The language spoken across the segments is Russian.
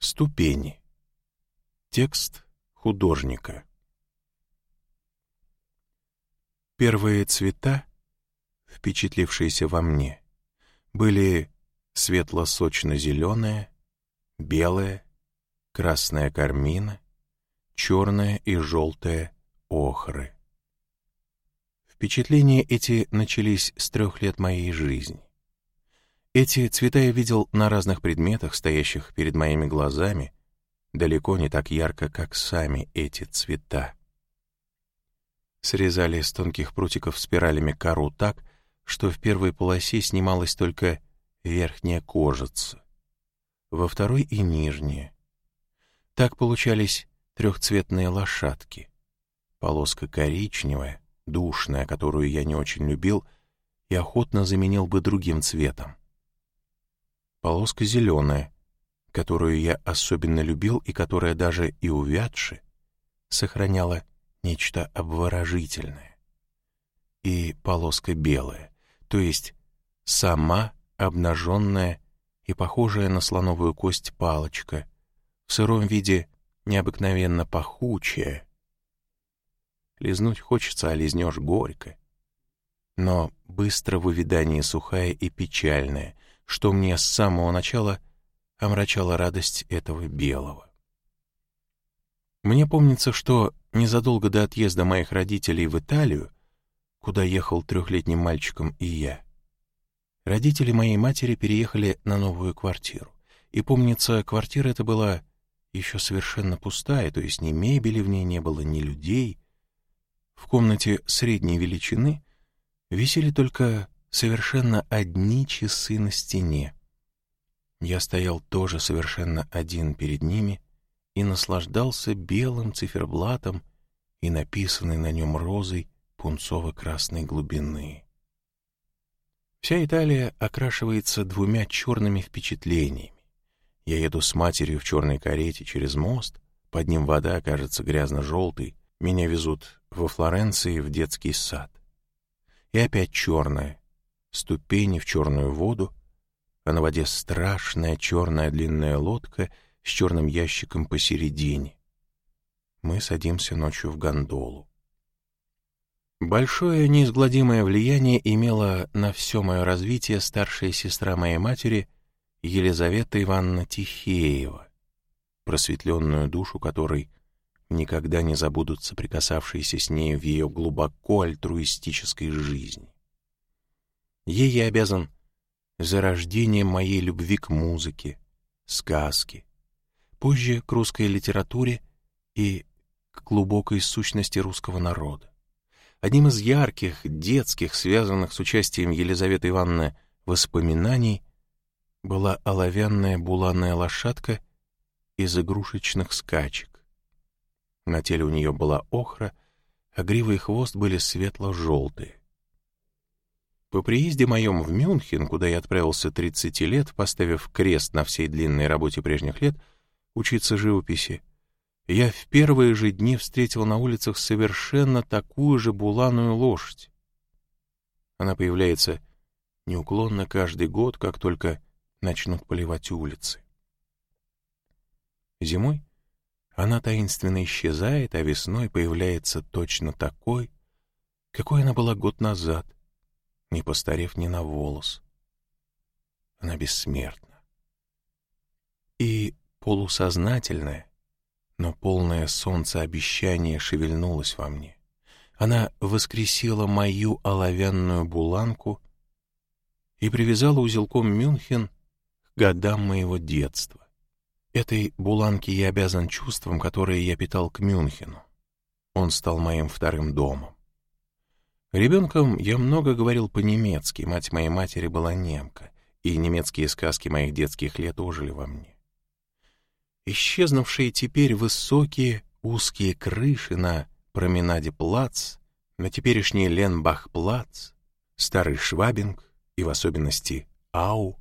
Ступени. Текст художника. Первые цвета, впечатлившиеся во мне, были светло-сочно-зеленое, белое, красная кармина, черная и желтая охры. Впечатления эти начались с трех лет моей жизни. Эти цвета я видел на разных предметах, стоящих перед моими глазами, далеко не так ярко, как сами эти цвета. Срезали с тонких прутиков спиралями кору так, что в первой полосе снималась только верхняя кожица, во второй и нижняя. Так получались трехцветные лошадки. Полоска коричневая, душная, которую я не очень любил, и охотно заменил бы другим цветом полоска зеленая, которую я особенно любил и которая даже и увядши сохраняла нечто обворожительное. И полоска белая, то есть сама обнаженная и похожая на слоновую кость палочка, в сыром виде необыкновенно пахучая. Лизнуть хочется, а лизнешь горько. Но быстро в сухая и печальная, что мне с самого начала омрачала радость этого белого. Мне помнится, что незадолго до отъезда моих родителей в Италию, куда ехал трехлетним мальчиком и я, родители моей матери переехали на новую квартиру. И помнится, квартира эта была еще совершенно пустая, то есть ни мебели в ней не было, ни людей. В комнате средней величины висели только совершенно одни часы на стене. Я стоял тоже совершенно один перед ними и наслаждался белым циферблатом и написанной на нем розой пунцово-красной глубины. Вся Италия окрашивается двумя черными впечатлениями. Я еду с матерью в черной карете через мост, под ним вода кажется грязно-желтой, меня везут во Флоренции в детский сад. И опять черная, ступени в черную воду, а на воде страшная черная длинная лодка с черным ящиком посередине. Мы садимся ночью в гондолу. Большое неизгладимое влияние имела на все мое развитие старшая сестра моей матери Елизавета Ивановна Тихеева, просветленную душу которой никогда не забудут соприкасавшиеся с ней в ее глубоко альтруистической жизни. Ей я обязан зарождением моей любви к музыке, сказке, позже к русской литературе и к глубокой сущности русского народа. Одним из ярких, детских, связанных с участием Елизаветы Ивановны воспоминаний была оловянная буланая лошадка из игрушечных скачек. На теле у нее была охра, а грива и хвост были светло-желтые. По приезде моем в Мюнхен, куда я отправился 30 лет, поставив крест на всей длинной работе прежних лет, учиться живописи, я в первые же дни встретил на улицах совершенно такую же буланую лошадь. Она появляется неуклонно каждый год, как только начнут поливать улицы. Зимой она таинственно исчезает, а весной появляется точно такой, какой она была год назад, не постарев ни на волос. Она бессмертна. И полусознательное, но полное солнце обещание шевельнулось во мне. Она воскресила мою оловянную буланку и привязала узелком Мюнхен к годам моего детства. Этой буланке я обязан чувствам, которые я питал к Мюнхену. Он стал моим вторым домом. Ребенком я много говорил по-немецки, мать моей матери была немка, и немецкие сказки моих детских лет ожили во мне. Исчезнувшие теперь высокие узкие крыши на променаде Плац, на теперешний Ленбах-Плац, старый Швабинг и в особенности Ау,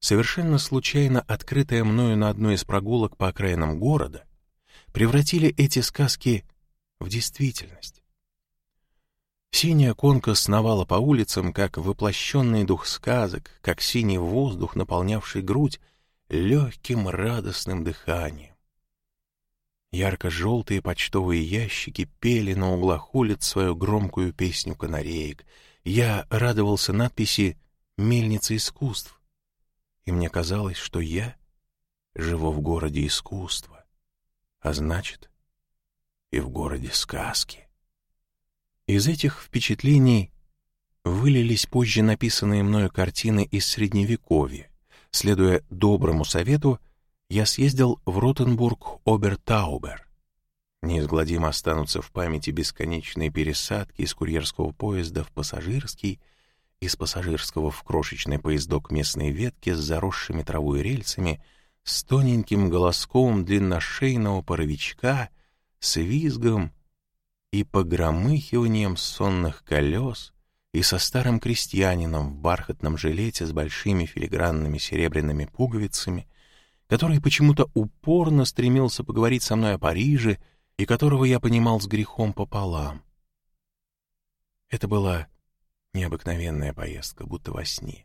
совершенно случайно открытая мною на одной из прогулок по окраинам города, превратили эти сказки в действительность. Синяя конка сновала по улицам, как воплощенный дух сказок, как синий воздух, наполнявший грудь, легким радостным дыханием. Ярко-желтые почтовые ящики пели на углах улиц свою громкую песню канареек. Я радовался надписи «Мельница искусств», и мне казалось, что я живу в городе искусства, а значит, и в городе сказки. Из этих впечатлений вылились позже написанные мною картины из Средневековья. Следуя доброму совету, я съездил в Ротенбург-Обертаубер. Неизгладимо останутся в памяти бесконечные пересадки из курьерского поезда в пассажирский, из пассажирского в крошечный поездок местной ветки с заросшими травой рельсами, с тоненьким голоском длинношейного паровичка, с визгом и погромыхиванием сонных колес, и со старым крестьянином в бархатном жилете с большими филигранными серебряными пуговицами, который почему-то упорно стремился поговорить со мной о Париже и которого я понимал с грехом пополам. Это была необыкновенная поездка, будто во сне.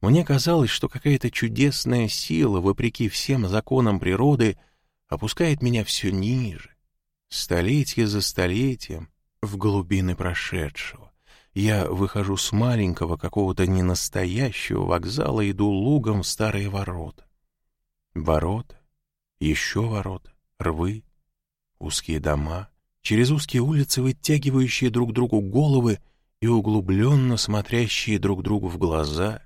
Мне казалось, что какая-то чудесная сила, вопреки всем законам природы, опускает меня все ниже, столетие за столетием, в глубины прошедшего я выхожу с маленького какого-то ненастоящего вокзала иду лугом в старые ворота. Ворота, еще ворота, рвы, узкие дома, через узкие улицы вытягивающие друг другу головы и углубленно смотрящие друг другу в глаза,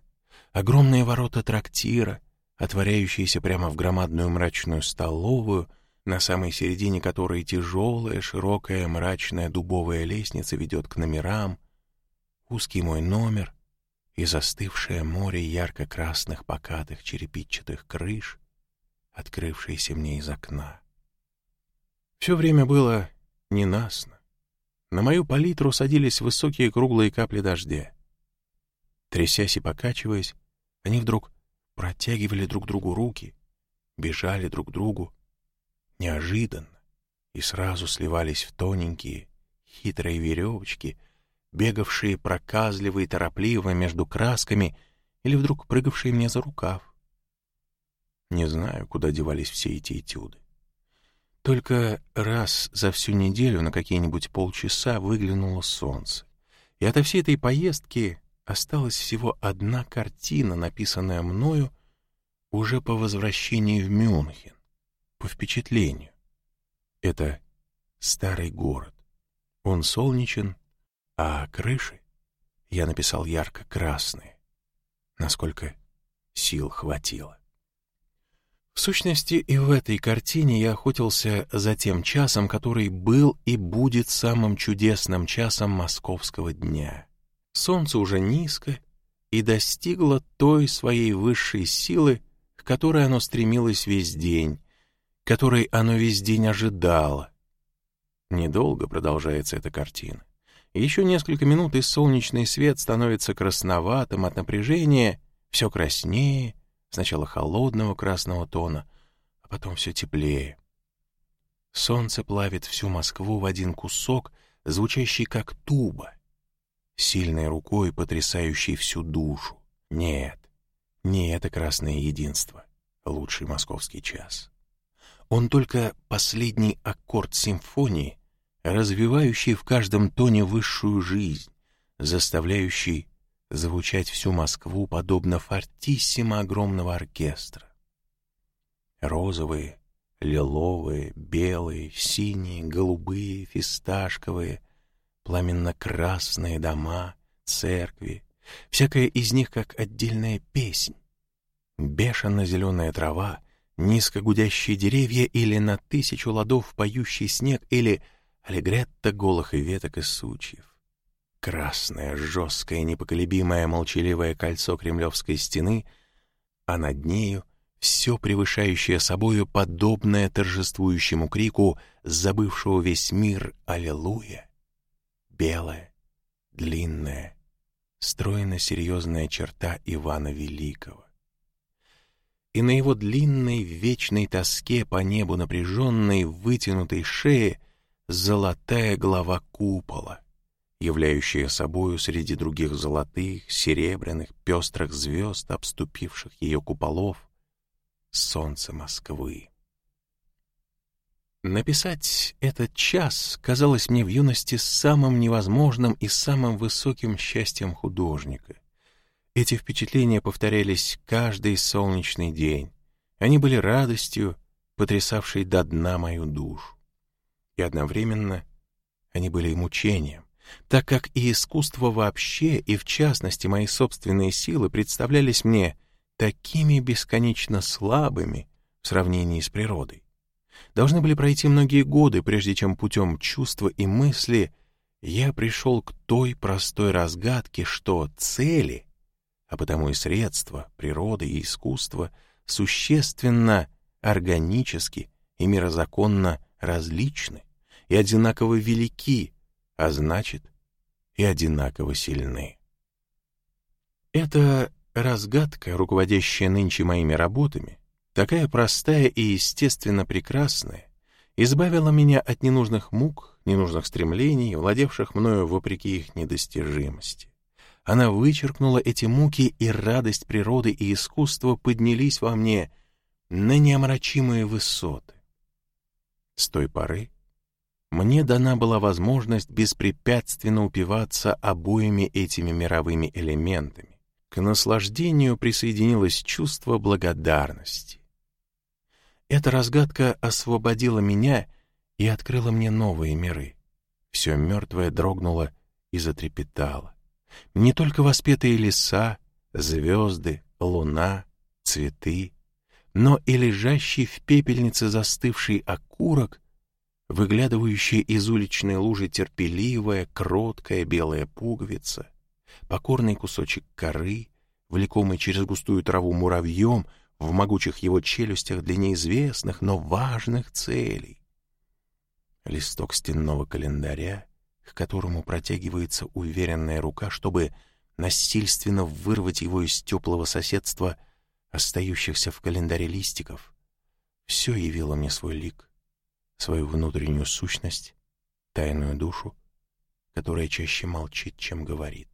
огромные ворота трактира, отворяющиеся прямо в громадную мрачную столовую, на самой середине которой тяжелая, широкая, мрачная дубовая лестница ведет к номерам, узкий мой номер и застывшее море ярко-красных покатых черепичатых крыш, открывшееся мне из окна. Все время было ненастно. На мою палитру садились высокие круглые капли дождя. Трясясь и покачиваясь, они вдруг протягивали друг другу руки, бежали друг к другу неожиданно и сразу сливались в тоненькие, хитрые веревочки — бегавшие проказливо и торопливо между красками или вдруг прыгавшие мне за рукав. Не знаю, куда девались все эти этюды. Только раз за всю неделю на какие-нибудь полчаса выглянуло солнце, и ото всей этой поездки осталась всего одна картина, написанная мною уже по возвращении в Мюнхен, по впечатлению. Это старый город. Он солнечен а крыши я написал ярко-красные, насколько сил хватило. В сущности, и в этой картине я охотился за тем часом, который был и будет самым чудесным часом московского дня. Солнце уже низко и достигло той своей высшей силы, к которой оно стремилось весь день, которой оно весь день ожидало. Недолго продолжается эта картина. Еще несколько минут, и солнечный свет становится красноватым от напряжения, все краснее, сначала холодного красного тона, а потом все теплее. Солнце плавит всю Москву в один кусок, звучащий как туба, сильной рукой потрясающей всю душу. Нет, не это красное единство, лучший московский час. Он только последний аккорд симфонии — развивающий в каждом тоне высшую жизнь, заставляющий звучать всю Москву подобно фортиссимо огромного оркестра. Розовые, лиловые, белые, синие, голубые, фисташковые, пламенно-красные дома, церкви, всякая из них как отдельная песнь. Бешено-зеленая трава, низко гудящие деревья или на тысячу ладов поющий снег или аллегретто голых и веток и сучьев. Красное, жесткое, непоколебимое, молчаливое кольцо кремлевской стены, а над нею все превышающее собою подобное торжествующему крику забывшего весь мир «Аллилуйя!» Белая, длинная, стройно-серьезная черта Ивана Великого. И на его длинной, вечной тоске по небу напряженной, вытянутой шее — золотая глава купола, являющая собою среди других золотых, серебряных, пестрых звезд, обступивших ее куполов, солнце Москвы. Написать этот час казалось мне в юности самым невозможным и самым высоким счастьем художника. Эти впечатления повторялись каждый солнечный день. Они были радостью, потрясавшей до дна мою душу. И одновременно они были и мучением, так как и искусство вообще, и в частности мои собственные силы представлялись мне такими бесконечно слабыми в сравнении с природой. Должны были пройти многие годы, прежде чем путем чувства и мысли я пришел к той простой разгадке, что цели, а потому и средства, природы и искусства существенно, органически и мирозаконно различны и одинаково велики, а значит, и одинаково сильны. Эта разгадка, руководящая нынче моими работами, такая простая и естественно прекрасная, избавила меня от ненужных мук, ненужных стремлений, владевших мною вопреки их недостижимости. Она вычеркнула эти муки, и радость природы и искусства поднялись во мне на неомрачимые высоты. С той поры мне дана была возможность беспрепятственно упиваться обоими этими мировыми элементами. К наслаждению присоединилось чувство благодарности. Эта разгадка освободила меня и открыла мне новые миры. Все мертвое дрогнуло и затрепетало. Не только воспетые леса, звезды, луна, цветы, но и лежащий в пепельнице застывший окурок, выглядывающая из уличной лужи терпеливая, кроткая белая пуговица, покорный кусочек коры, влекомый через густую траву муравьем — в могучих его челюстях для неизвестных, но важных целей. Листок стенного календаря, к которому протягивается уверенная рука, чтобы насильственно вырвать его из теплого соседства остающихся в календаре листиков, все явило мне свой лик, свою внутреннюю сущность, тайную душу, которая чаще молчит, чем говорит.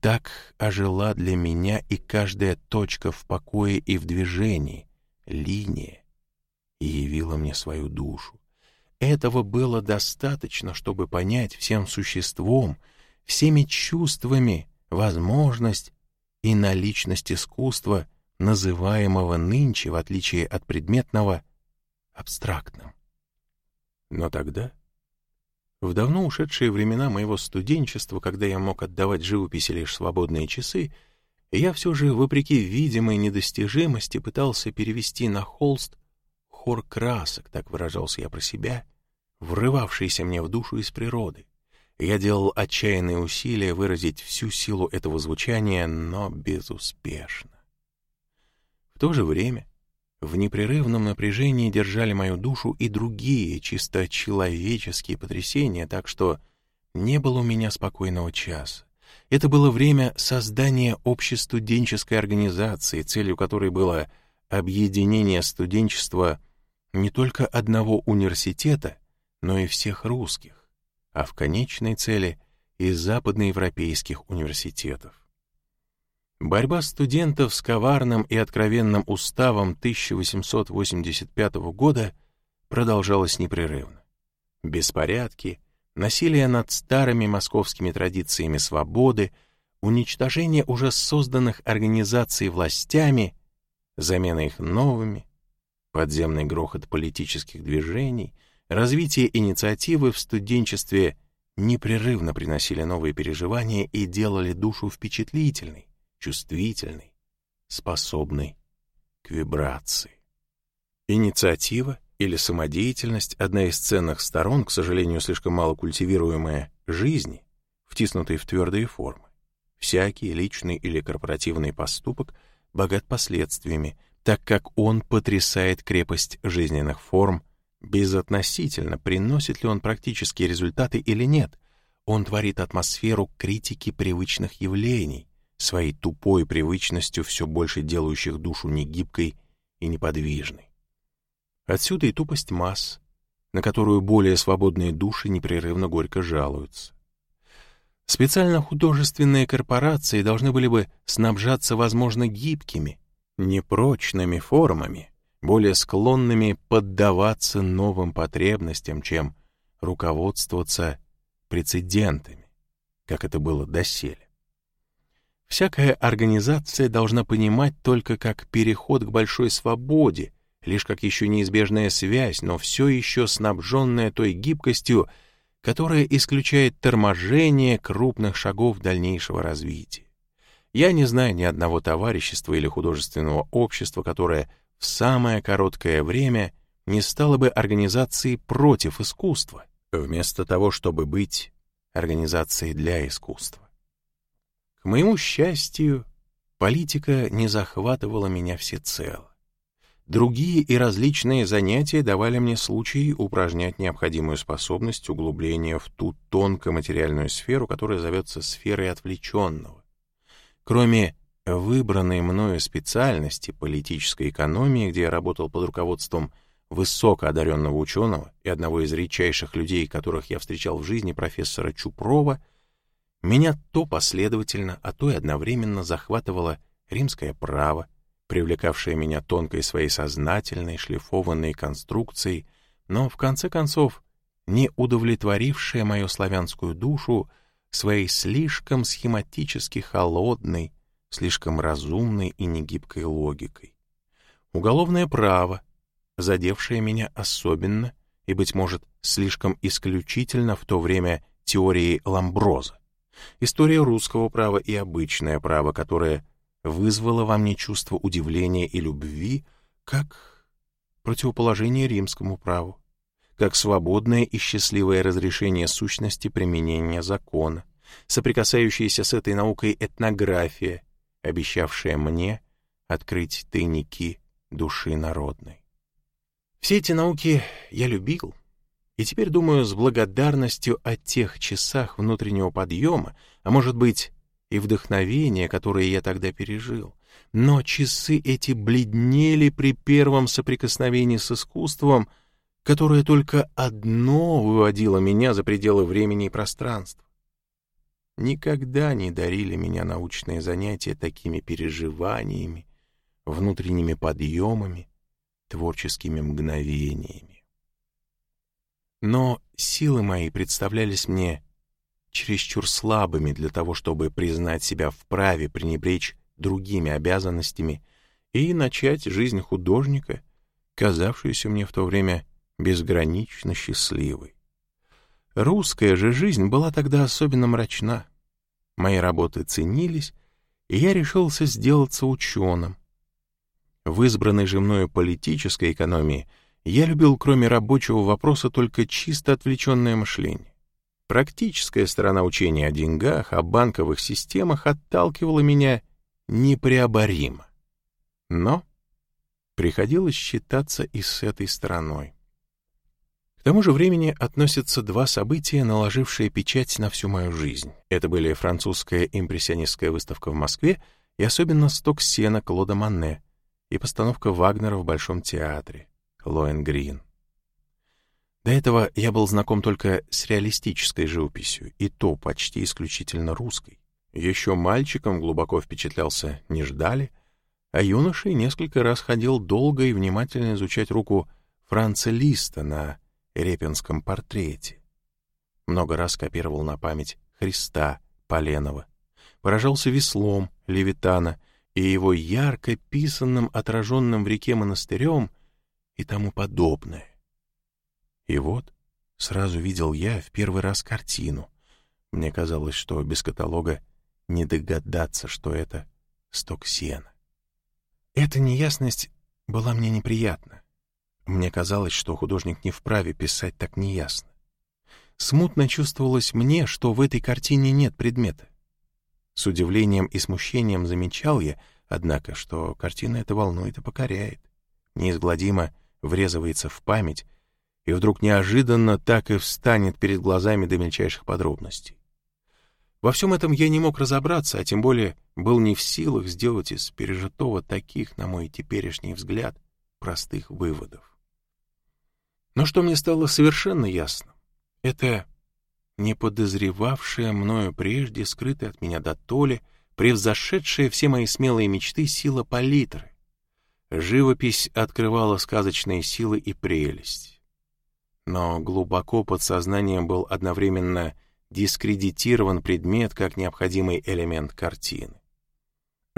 Так ожила для меня и каждая точка в покое и в движении, линия, и явила мне свою душу. Этого было достаточно, чтобы понять всем существом, всеми чувствами возможность и наличность искусства, называемого нынче, в отличие от предметного, абстрактным. Но тогда в давно ушедшие времена моего студенчества, когда я мог отдавать живописи лишь свободные часы, я все же, вопреки видимой недостижимости, пытался перевести на холст хор красок, так выражался я про себя, врывавшийся мне в душу из природы. Я делал отчаянные усилия выразить всю силу этого звучания, но безуспешно. В то же время в непрерывном напряжении держали мою душу и другие чисто человеческие потрясения, так что не было у меня спокойного часа. Это было время создания общестуденческой организации, целью которой было объединение студенчества не только одного университета, но и всех русских, а в конечной цели и западноевропейских университетов. Борьба студентов с коварным и откровенным уставом 1885 года продолжалась непрерывно. Беспорядки, насилие над старыми московскими традициями свободы, уничтожение уже созданных организаций властями, замена их новыми, подземный грохот политических движений, развитие инициативы в студенчестве непрерывно приносили новые переживания и делали душу впечатлительной, чувствительный, способный к вибрации. Инициатива или самодеятельность — одна из ценных сторон, к сожалению, слишком мало культивируемая, жизни, втиснутой в твердые формы. Всякий личный или корпоративный поступок богат последствиями, так как он потрясает крепость жизненных форм, безотносительно, приносит ли он практические результаты или нет. Он творит атмосферу критики привычных явлений, своей тупой привычностью все больше делающих душу негибкой и неподвижной. Отсюда и тупость масс, на которую более свободные души непрерывно горько жалуются. Специально художественные корпорации должны были бы снабжаться, возможно, гибкими, непрочными формами, более склонными поддаваться новым потребностям, чем руководствоваться прецедентами, как это было доселе. Всякая организация должна понимать только как переход к большой свободе, лишь как еще неизбежная связь, но все еще снабженная той гибкостью, которая исключает торможение крупных шагов дальнейшего развития. Я не знаю ни одного товарищества или художественного общества, которое в самое короткое время не стало бы организацией против искусства, вместо того, чтобы быть организацией для искусства. К моему счастью, политика не захватывала меня всецело. Другие и различные занятия давали мне случай упражнять необходимую способность углубления в ту тонко-материальную сферу, которая зовется сферой отвлеченного. Кроме выбранной мною специальности политической экономии, где я работал под руководством высокоодаренного ученого и одного из редчайших людей, которых я встречал в жизни, профессора Чупрова, меня то последовательно, а то и одновременно захватывало римское право, привлекавшее меня тонкой своей сознательной, шлифованной конструкцией, но, в конце концов, не удовлетворившее мою славянскую душу своей слишком схематически холодной, слишком разумной и негибкой логикой. Уголовное право, задевшее меня особенно и, быть может, слишком исключительно в то время теорией Ламброза. История русского права и обычное право, которое вызвало во мне чувство удивления и любви, как противоположение римскому праву, как свободное и счастливое разрешение сущности применения закона, соприкасающаяся с этой наукой этнография, обещавшая мне открыть тайники души народной. Все эти науки я любил, и теперь думаю с благодарностью о тех часах внутреннего подъема, а может быть и вдохновения, которые я тогда пережил. Но часы эти бледнели при первом соприкосновении с искусством, которое только одно выводило меня за пределы времени и пространства. Никогда не дарили меня научные занятия такими переживаниями, внутренними подъемами, творческими мгновениями. Но силы мои представлялись мне чересчур слабыми для того, чтобы признать себя вправе пренебречь другими обязанностями и начать жизнь художника, казавшуюся мне в то время безгранично счастливой. Русская же жизнь была тогда особенно мрачна. Мои работы ценились, и я решился сделаться ученым. В избранной же мною политической экономии я любил, кроме рабочего вопроса, только чисто отвлеченное мышление. Практическая сторона учения о деньгах, о банковых системах отталкивала меня непреоборимо. Но приходилось считаться и с этой стороной. К тому же времени относятся два события, наложившие печать на всю мою жизнь. Это были французская импрессионистская выставка в Москве и особенно «Сток сена» Клода Манне и постановка Вагнера в Большом театре Лоенгрин. До этого я был знаком только с реалистической живописью, и то почти исключительно русской. Еще мальчиком глубоко впечатлялся не ждали, а юношей несколько раз ходил долго и внимательно изучать руку Франца Листа на репинском портрете. Много раз копировал на память Христа Поленова, поражался веслом Левитана и его ярко писанным, отраженным в реке монастырем и тому подобное. И вот сразу видел я в первый раз картину. Мне казалось, что без каталога не догадаться, что это сток сена. Эта неясность была мне неприятна. Мне казалось, что художник не вправе писать так неясно. Смутно чувствовалось мне, что в этой картине нет предмета. С удивлением и смущением замечал я, однако, что картина эта волнует и покоряет, неизгладимо врезывается в память и вдруг неожиданно так и встанет перед глазами до мельчайших подробностей. Во всем этом я не мог разобраться, а тем более был не в силах сделать из пережитого таких, на мой теперешний взгляд, простых выводов. Но что мне стало совершенно ясно, это не подозревавшая мною прежде, скрытая от меня до толи, превзошедшая все мои смелые мечты сила палитры. живопись открывала сказочные силы и прелесть. Но глубоко под сознанием был одновременно дискредитирован предмет как необходимый элемент картины.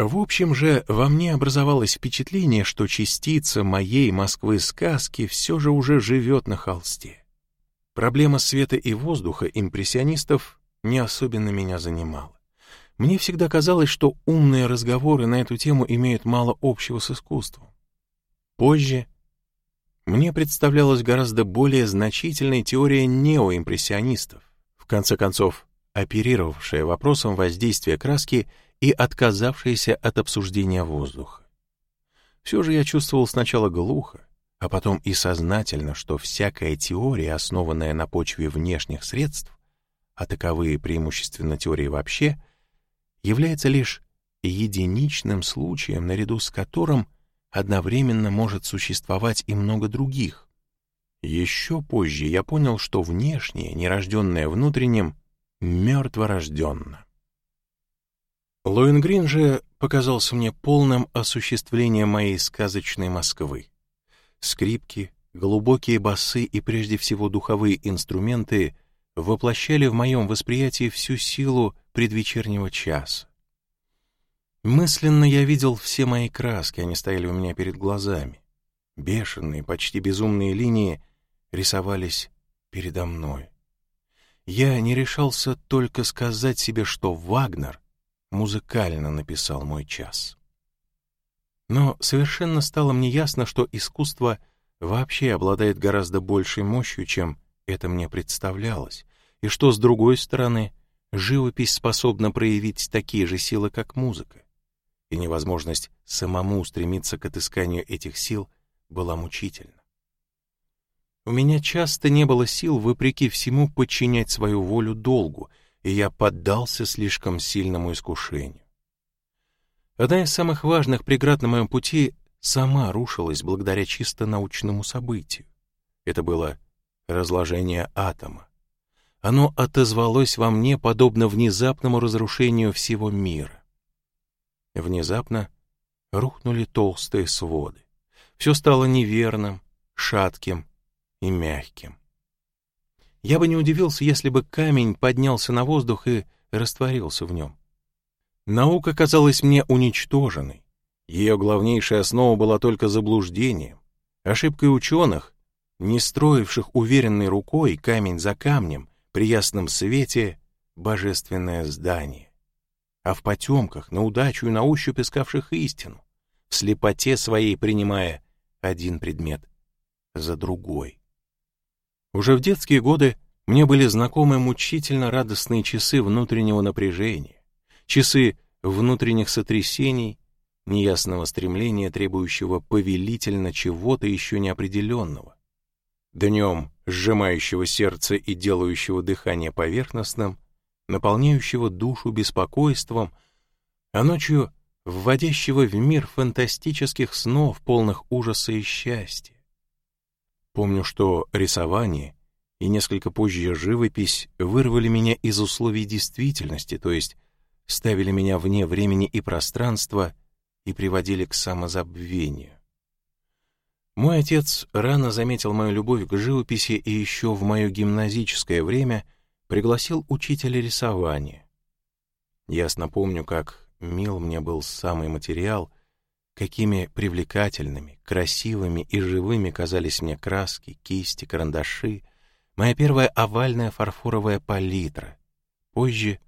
В общем же, во мне образовалось впечатление, что частица моей Москвы-сказки все же уже живет на холсте. Проблема света и воздуха импрессионистов не особенно меня занимала. Мне всегда казалось, что умные разговоры на эту тему имеют мало общего с искусством. Позже мне представлялась гораздо более значительной теория неоимпрессионистов, в конце концов, оперировавшая вопросом воздействия краски и отказавшаяся от обсуждения воздуха. Все же я чувствовал сначала глухо, а потом и сознательно, что всякая теория, основанная на почве внешних средств, а таковые преимущественно теории вообще, является лишь единичным случаем, наряду с которым одновременно может существовать и много других. Еще позже я понял, что внешнее, нерожденное внутренним, мертворожденно. Лоенгрин же показался мне полным осуществлением моей сказочной Москвы. Скрипки, глубокие басы и прежде всего духовые инструменты воплощали в моем восприятии всю силу предвечернего часа. Мысленно я видел все мои краски, они стояли у меня перед глазами. Бешеные, почти безумные линии рисовались передо мной. Я не решался только сказать себе, что Вагнер музыкально написал мой час. Но совершенно стало мне ясно, что искусство вообще обладает гораздо большей мощью, чем это мне представлялось, и что, с другой стороны, живопись способна проявить такие же силы, как музыка, и невозможность самому стремиться к отысканию этих сил была мучительна. У меня часто не было сил, вопреки всему, подчинять свою волю долгу, и я поддался слишком сильному искушению. Одна из самых важных преград на моем пути сама рушилась благодаря чисто научному событию. Это было разложение атома. Оно отозвалось во мне подобно внезапному разрушению всего мира. Внезапно рухнули толстые своды. Все стало неверным, шатким и мягким. Я бы не удивился, если бы камень поднялся на воздух и растворился в нем. Наука казалась мне уничтоженной. Ее главнейшая основа была только заблуждением, ошибкой ученых, не строивших уверенной рукой камень за камнем при ясном свете божественное здание, а в потемках на удачу и на ощупь искавших истину, в слепоте своей принимая один предмет за другой. Уже в детские годы мне были знакомы мучительно радостные часы внутреннего напряжения, часы внутренних сотрясений, неясного стремления, требующего повелительно чего-то еще неопределенного. Днем сжимающего сердце и делающего дыхание поверхностным, наполняющего душу беспокойством, а ночью вводящего в мир фантастических снов, полных ужаса и счастья. Помню, что рисование и несколько позже живопись вырвали меня из условий действительности, то есть ставили меня вне времени и пространства и приводили к самозабвению. Мой отец рано заметил мою любовь к живописи и еще в мое гимназическое время пригласил учителя рисования. Ясно помню, как мил мне был самый материал, какими привлекательными, красивыми и живыми казались мне краски, кисти, карандаши, моя первая овальная фарфоровая палитра, позже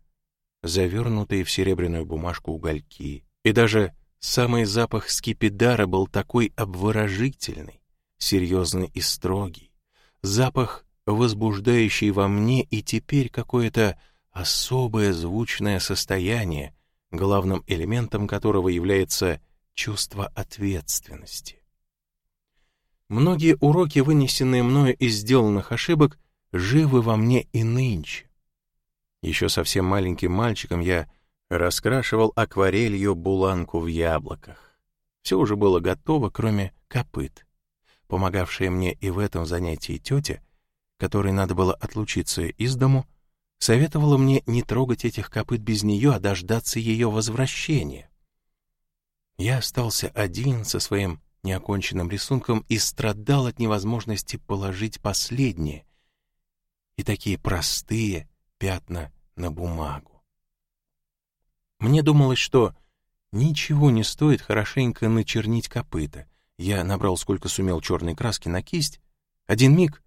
завернутые в серебряную бумажку угольки, и даже Самый запах скипидара был такой обворожительный, серьезный и строгий. Запах, возбуждающий во мне и теперь какое-то особое звучное состояние, главным элементом которого является чувство ответственности. Многие уроки, вынесенные мною из сделанных ошибок, живы во мне и нынче. Еще совсем маленьким мальчиком я раскрашивал акварелью буланку в яблоках. Все уже было готово, кроме копыт. Помогавшая мне и в этом занятии тетя, которой надо было отлучиться из дому, советовала мне не трогать этих копыт без нее, а дождаться ее возвращения. Я остался один со своим неоконченным рисунком и страдал от невозможности положить последние и такие простые пятна на бумагу. Мне думалось, что ничего не стоит хорошенько начернить копыта. Я набрал сколько сумел черной краски на кисть. Один миг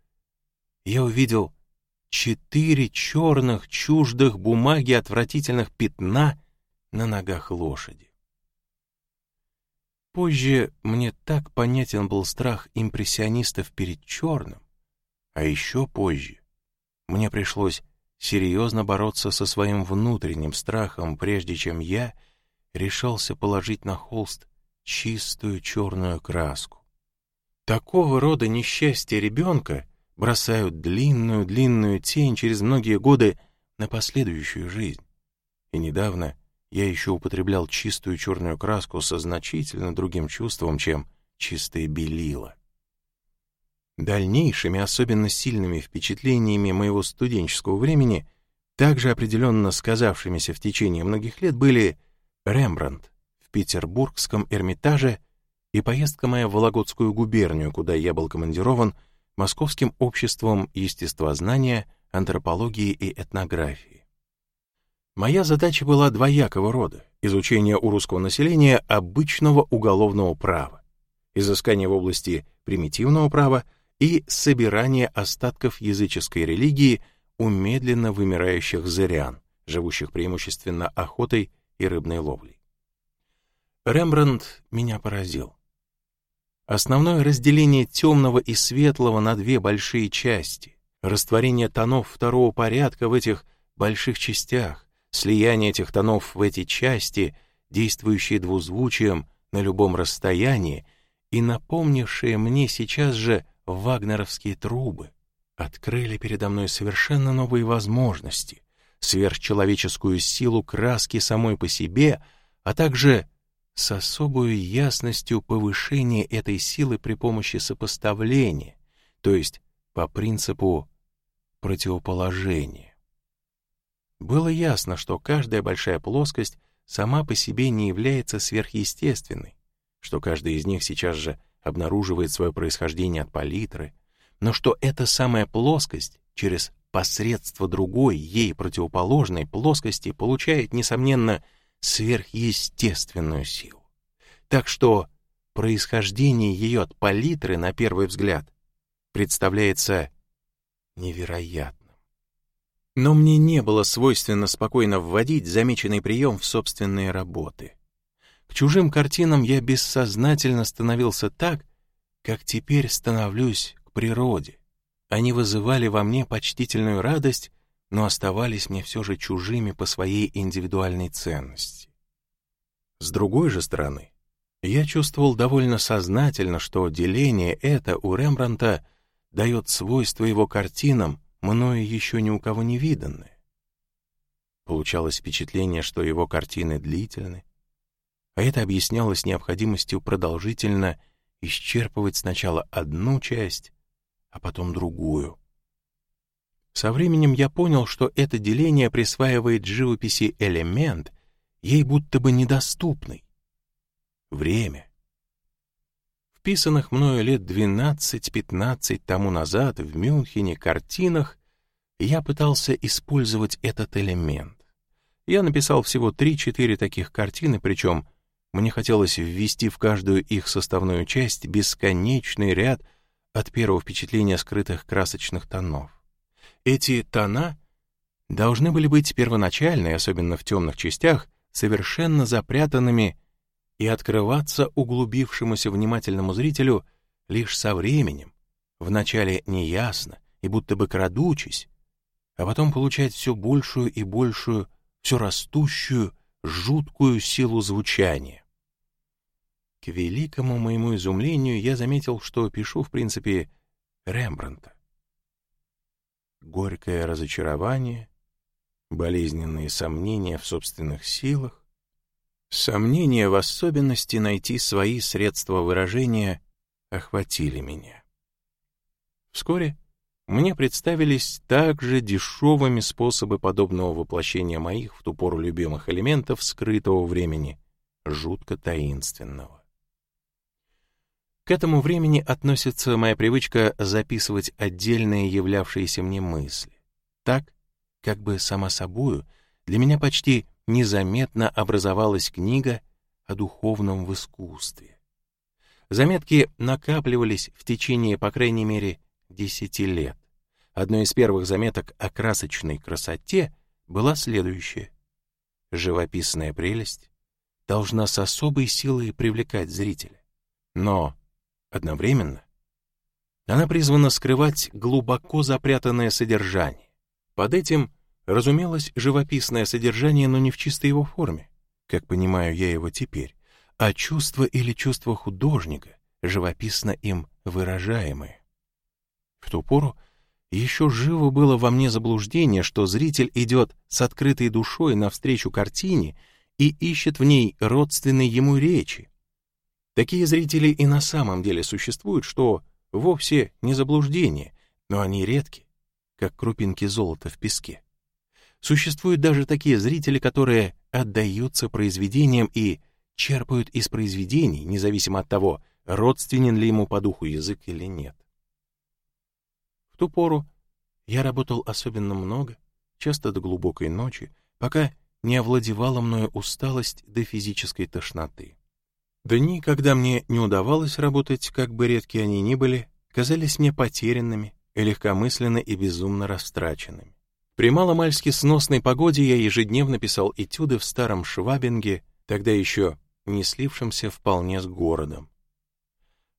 я увидел четыре черных, чуждых бумаги отвратительных пятна на ногах лошади. Позже мне так понятен был страх импрессионистов перед черным, а еще позже мне пришлось серьезно бороться со своим внутренним страхом, прежде чем я решался положить на холст чистую черную краску. Такого рода несчастья ребенка бросают длинную-длинную тень через многие годы на последующую жизнь. И недавно я еще употреблял чистую черную краску со значительно другим чувством, чем чистое белило. Дальнейшими, особенно сильными впечатлениями моего студенческого времени, также определенно сказавшимися в течение многих лет, были Рембрандт в Петербургском Эрмитаже и поездка моя в Вологодскую губернию, куда я был командирован Московским обществом естествознания, антропологии и этнографии. Моя задача была двоякого рода — изучение у русского населения обычного уголовного права, изыскание в области примитивного права — и собирание остатков языческой религии у медленно вымирающих зырян, живущих преимущественно охотой и рыбной ловлей. Рембрандт меня поразил. Основное разделение темного и светлого на две большие части, растворение тонов второго порядка в этих больших частях, слияние этих тонов в эти части, действующие двузвучием на любом расстоянии и напомнившие мне сейчас же вагнеровские трубы открыли передо мной совершенно новые возможности, сверхчеловеческую силу краски самой по себе, а также с особой ясностью повышение этой силы при помощи сопоставления, то есть по принципу противоположения. Было ясно, что каждая большая плоскость сама по себе не является сверхъестественной, что каждая из них сейчас же обнаруживает свое происхождение от палитры, но что эта самая плоскость через посредство другой, ей противоположной плоскости получает, несомненно, сверхъестественную силу. Так что происхождение ее от палитры, на первый взгляд, представляется невероятным. Но мне не было свойственно спокойно вводить замеченный прием в собственные работы. К чужим картинам я бессознательно становился так, как теперь становлюсь к природе. Они вызывали во мне почтительную радость, но оставались мне все же чужими по своей индивидуальной ценности. С другой же стороны, я чувствовал довольно сознательно, что деление это у Рембранта дает свойство его картинам, мною еще ни у кого не виданное. Получалось впечатление, что его картины длительны, а это объяснялось необходимостью продолжительно исчерпывать сначала одну часть, а потом другую. Со временем я понял, что это деление присваивает живописи элемент, ей будто бы недоступный — время. Вписанных мною лет 12-15 тому назад в Мюнхене картинах я пытался использовать этот элемент. Я написал всего 3-4 таких картины, причем мне хотелось ввести в каждую их составную часть бесконечный ряд от первого впечатления скрытых красочных тонов. Эти тона должны были быть первоначальные, особенно в темных частях, совершенно запрятанными и открываться углубившемуся внимательному зрителю лишь со временем, вначале неясно и будто бы крадучись, а потом получать все большую и большую, все растущую жуткую силу звучания. К великому моему изумлению я заметил, что пишу, в принципе, Рембрандта. Горькое разочарование, болезненные сомнения в собственных силах, сомнения в особенности найти свои средства выражения охватили меня. Вскоре мне представились также дешевыми способы подобного воплощения моих в ту пору любимых элементов скрытого времени, жутко таинственного. К этому времени относится моя привычка записывать отдельные являвшиеся мне мысли. Так, как бы сама собою, для меня почти незаметно образовалась книга о духовном в искусстве. Заметки накапливались в течение, по крайней мере, десяти лет. Одной из первых заметок о красочной красоте была следующая. Живописная прелесть должна с особой силой привлекать зрителя. Но одновременно она призвана скрывать глубоко запрятанное содержание. Под этим разумелось живописное содержание, но не в чистой его форме, как понимаю я его теперь, а чувство или чувство художника, живописно им выражаемые. В ту пору еще живо было во мне заблуждение, что зритель идет с открытой душой навстречу картине и ищет в ней родственной ему речи. Такие зрители и на самом деле существуют, что вовсе не заблуждение, но они редки, как крупинки золота в песке. Существуют даже такие зрители, которые отдаются произведениям и черпают из произведений, независимо от того, родственен ли ему по духу язык или нет. В ту пору я работал особенно много, часто до глубокой ночи, пока не овладевала мною усталость до физической тошноты. Дни, когда мне не удавалось работать, как бы редки они ни были, казались мне потерянными и легкомысленно и безумно растраченными. При маломальски сносной погоде я ежедневно писал этюды в старом Швабинге, тогда еще не слившемся вполне с городом.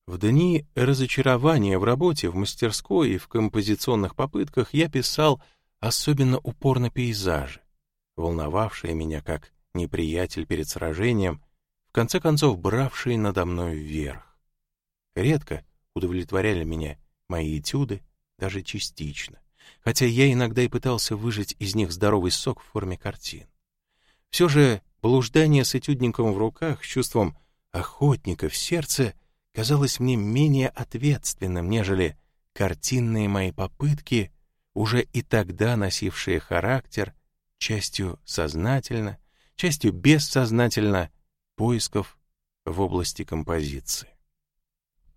В дни разочарования в работе, в мастерской и в композиционных попытках я писал особенно упорно пейзажи, волновавшие меня как неприятель перед сражением, в конце концов бравшие надо мной вверх. Редко удовлетворяли меня мои этюды, даже частично хотя я иногда и пытался выжать из них здоровый сок в форме картин. Все же блуждание с этюдником в руках, чувством охотника в сердце, казалось мне менее ответственным, нежели картинные мои попытки, уже и тогда носившие характер, частью сознательно, частью бессознательно, поисков в области композиции.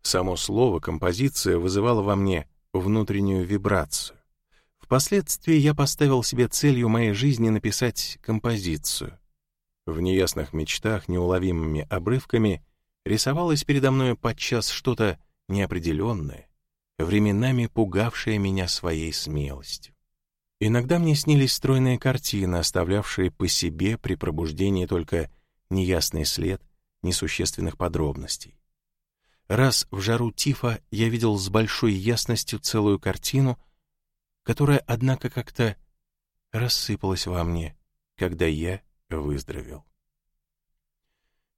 Само слово «композиция» вызывало во мне внутреннюю вибрацию. Впоследствии я поставил себе целью моей жизни написать композицию. В неясных мечтах, неуловимыми обрывками рисовалось передо мной подчас что-то неопределенное, временами пугавшее меня своей смелостью. Иногда мне снились стройные картины, оставлявшие по себе при пробуждении только неясный след несущественных подробностей. Раз в жару тифа я видел с большой ясностью целую картину — которая, однако, как-то рассыпалась во мне, когда я выздоровел.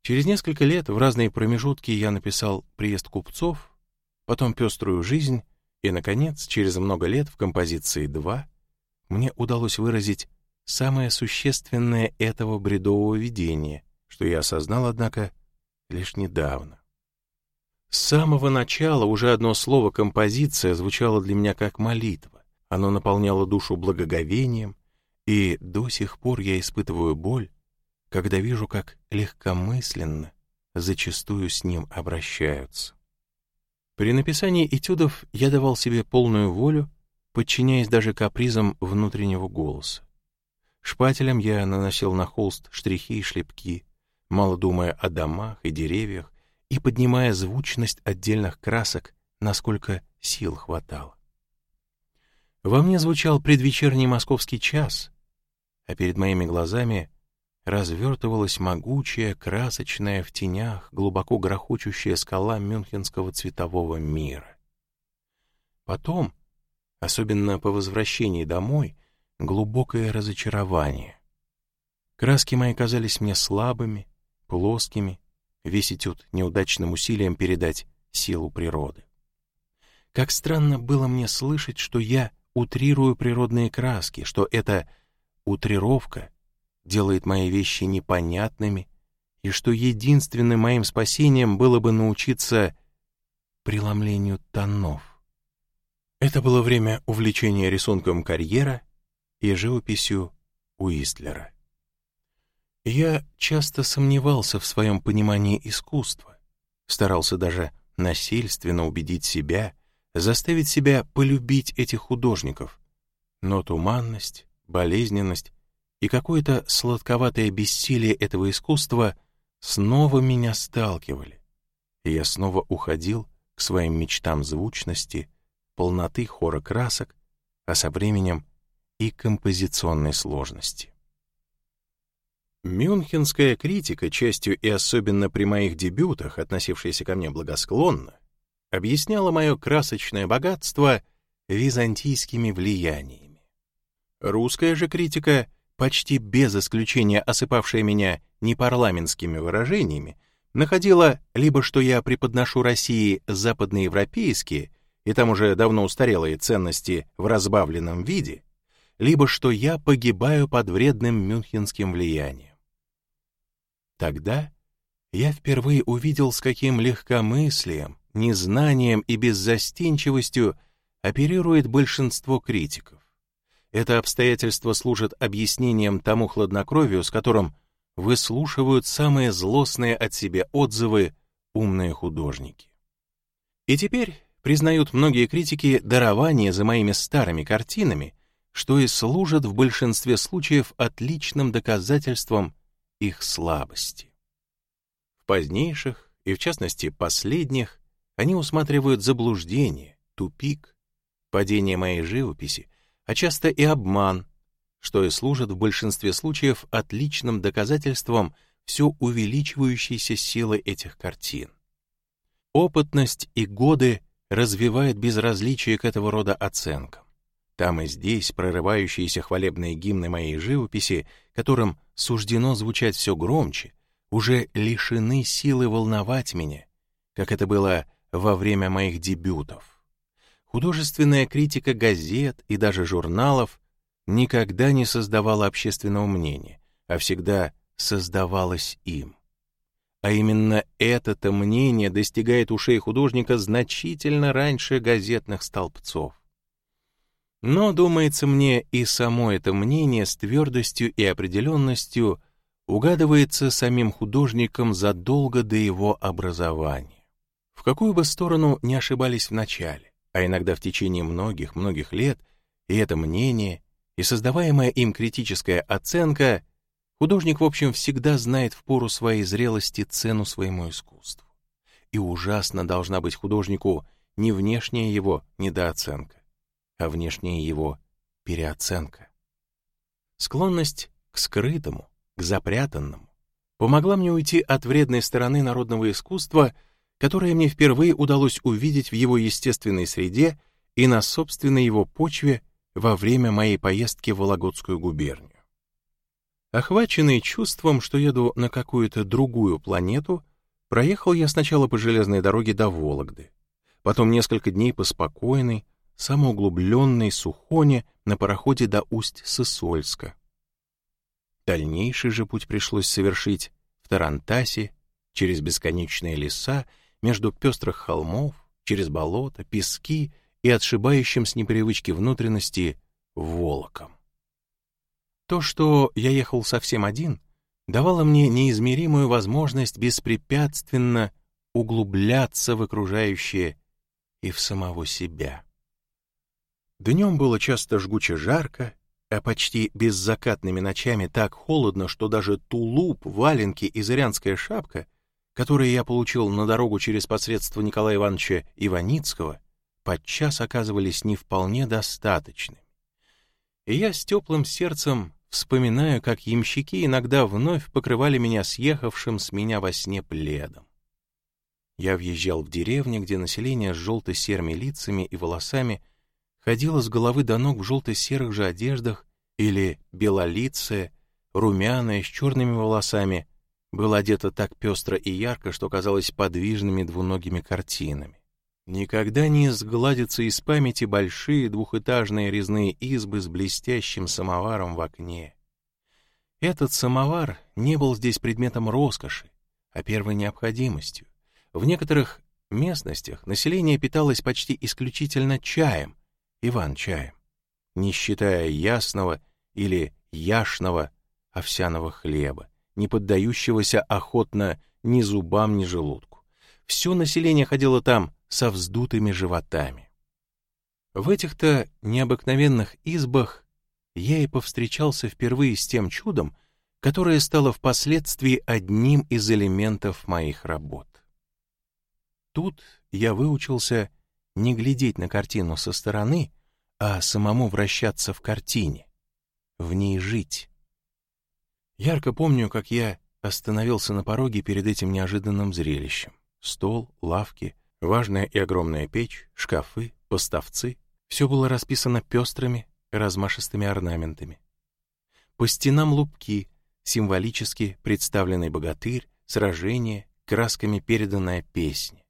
Через несколько лет в разные промежутки я написал «Приезд купцов», потом «Пеструю жизнь», и, наконец, через много лет в композиции «Два» мне удалось выразить самое существенное этого бредового видения, что я осознал, однако, лишь недавно. С самого начала уже одно слово «композиция» звучало для меня как молитва. Оно наполняло душу благоговением, и до сих пор я испытываю боль, когда вижу, как легкомысленно зачастую с ним обращаются. При написании этюдов я давал себе полную волю, подчиняясь даже капризам внутреннего голоса. Шпателем я наносил на холст штрихи и шлепки, мало думая о домах и деревьях и поднимая звучность отдельных красок, насколько сил хватало. Во мне звучал предвечерний московский час, а перед моими глазами развертывалась могучая, красочная в тенях, глубоко грохочущая скала мюнхенского цветового мира. Потом, особенно по возвращении домой, глубокое разочарование. Краски мои казались мне слабыми, плоскими, весь этюд неудачным усилием передать силу природы. Как странно было мне слышать, что я — утрирую природные краски, что эта утрировка делает мои вещи непонятными, и что единственным моим спасением было бы научиться преломлению тонов. Это было время увлечения рисунком карьера и живописью Уистлера. Я часто сомневался в своем понимании искусства, старался даже насильственно убедить себя, заставить себя полюбить этих художников. Но туманность, болезненность и какое-то сладковатое бессилие этого искусства снова меня сталкивали, и я снова уходил к своим мечтам звучности, полноты хора красок, а со временем и композиционной сложности. Мюнхенская критика, частью и особенно при моих дебютах, относившаяся ко мне благосклонно, объясняла мое красочное богатство византийскими влияниями. Русская же критика, почти без исключения осыпавшая меня непарламентскими выражениями, находила либо что я преподношу России западноевропейские и там уже давно устарелые ценности в разбавленном виде, либо что я погибаю под вредным мюнхенским влиянием. Тогда я впервые увидел, с каким легкомыслием, незнанием и беззастенчивостью оперирует большинство критиков. Это обстоятельство служит объяснением тому хладнокровию, с которым выслушивают самые злостные от себя отзывы умные художники. И теперь признают многие критики дарование за моими старыми картинами, что и служит в большинстве случаев отличным доказательством их слабости. В позднейших, и в частности последних, они усматривают заблуждение, тупик, падение моей живописи, а часто и обман, что и служит в большинстве случаев отличным доказательством все увеличивающейся силы этих картин. Опытность и годы развивают безразличие к этого рода оценкам. Там и здесь прорывающиеся хвалебные гимны моей живописи, которым суждено звучать все громче, уже лишены силы волновать меня, как это было во время моих дебютов. Художественная критика газет и даже журналов никогда не создавала общественного мнения, а всегда создавалась им. А именно это-то мнение достигает ушей художника значительно раньше газетных столбцов. Но, думается мне, и само это мнение с твердостью и определенностью угадывается самим художником задолго до его образования. В какую бы сторону не ошибались в начале, а иногда в течение многих-многих лет, и это мнение, и создаваемая им критическая оценка, художник, в общем, всегда знает в пору своей зрелости цену своему искусству. И ужасно должна быть художнику не внешняя его недооценка, а внешняя его переоценка. Склонность к скрытому, к запрятанному помогла мне уйти от вредной стороны народного искусства, которое мне впервые удалось увидеть в его естественной среде и на собственной его почве во время моей поездки в Вологодскую губернию. Охваченный чувством, что еду на какую-то другую планету, проехал я сначала по железной дороге до Вологды, потом несколько дней по спокойной, самоуглубленной Сухоне на пароходе до Усть-Сысольска. Дальнейший же путь пришлось совершить в Тарантасе, через бесконечные леса, между пестрых холмов, через болота, пески и отшибающим с непривычки внутренности волоком. То, что я ехал совсем один, давало мне неизмеримую возможность беспрепятственно углубляться в окружающее и в самого себя. Днем было часто жгуче жарко, а почти беззакатными ночами так холодно, что даже тулуп, валенки и зырянская шапка, которые я получил на дорогу через посредство Николая Ивановича Иваницкого, подчас оказывались не вполне достаточными. И я с теплым сердцем вспоминаю, как ямщики иногда вновь покрывали меня съехавшим с меня во сне пледом. Я въезжал в деревню, где население с желто-серыми лицами и волосами — ходила с головы до ног в желто-серых же одеждах или белолицая, румяная, с черными волосами, была одета так пестро и ярко, что казалось подвижными двуногими картинами. Никогда не сгладятся из памяти большие двухэтажные резные избы с блестящим самоваром в окне. Этот самовар не был здесь предметом роскоши, а первой необходимостью. В некоторых местностях население питалось почти исключительно чаем, иван-чаем, не считая ясного или яшного овсяного хлеба, не поддающегося охотно ни зубам, ни желудку. все население ходило там со вздутыми животами. В этих-то необыкновенных избах я и повстречался впервые с тем чудом, которое стало впоследствии одним из элементов моих работ. Тут я выучился не глядеть на картину со стороны, а самому вращаться в картине, в ней жить. Ярко помню, как я остановился на пороге перед этим неожиданным зрелищем. Стол, лавки, важная и огромная печь, шкафы, поставцы — все было расписано пестрыми, размашистыми орнаментами. По стенам лупки, символически представленный богатырь, сражение, красками переданная песня.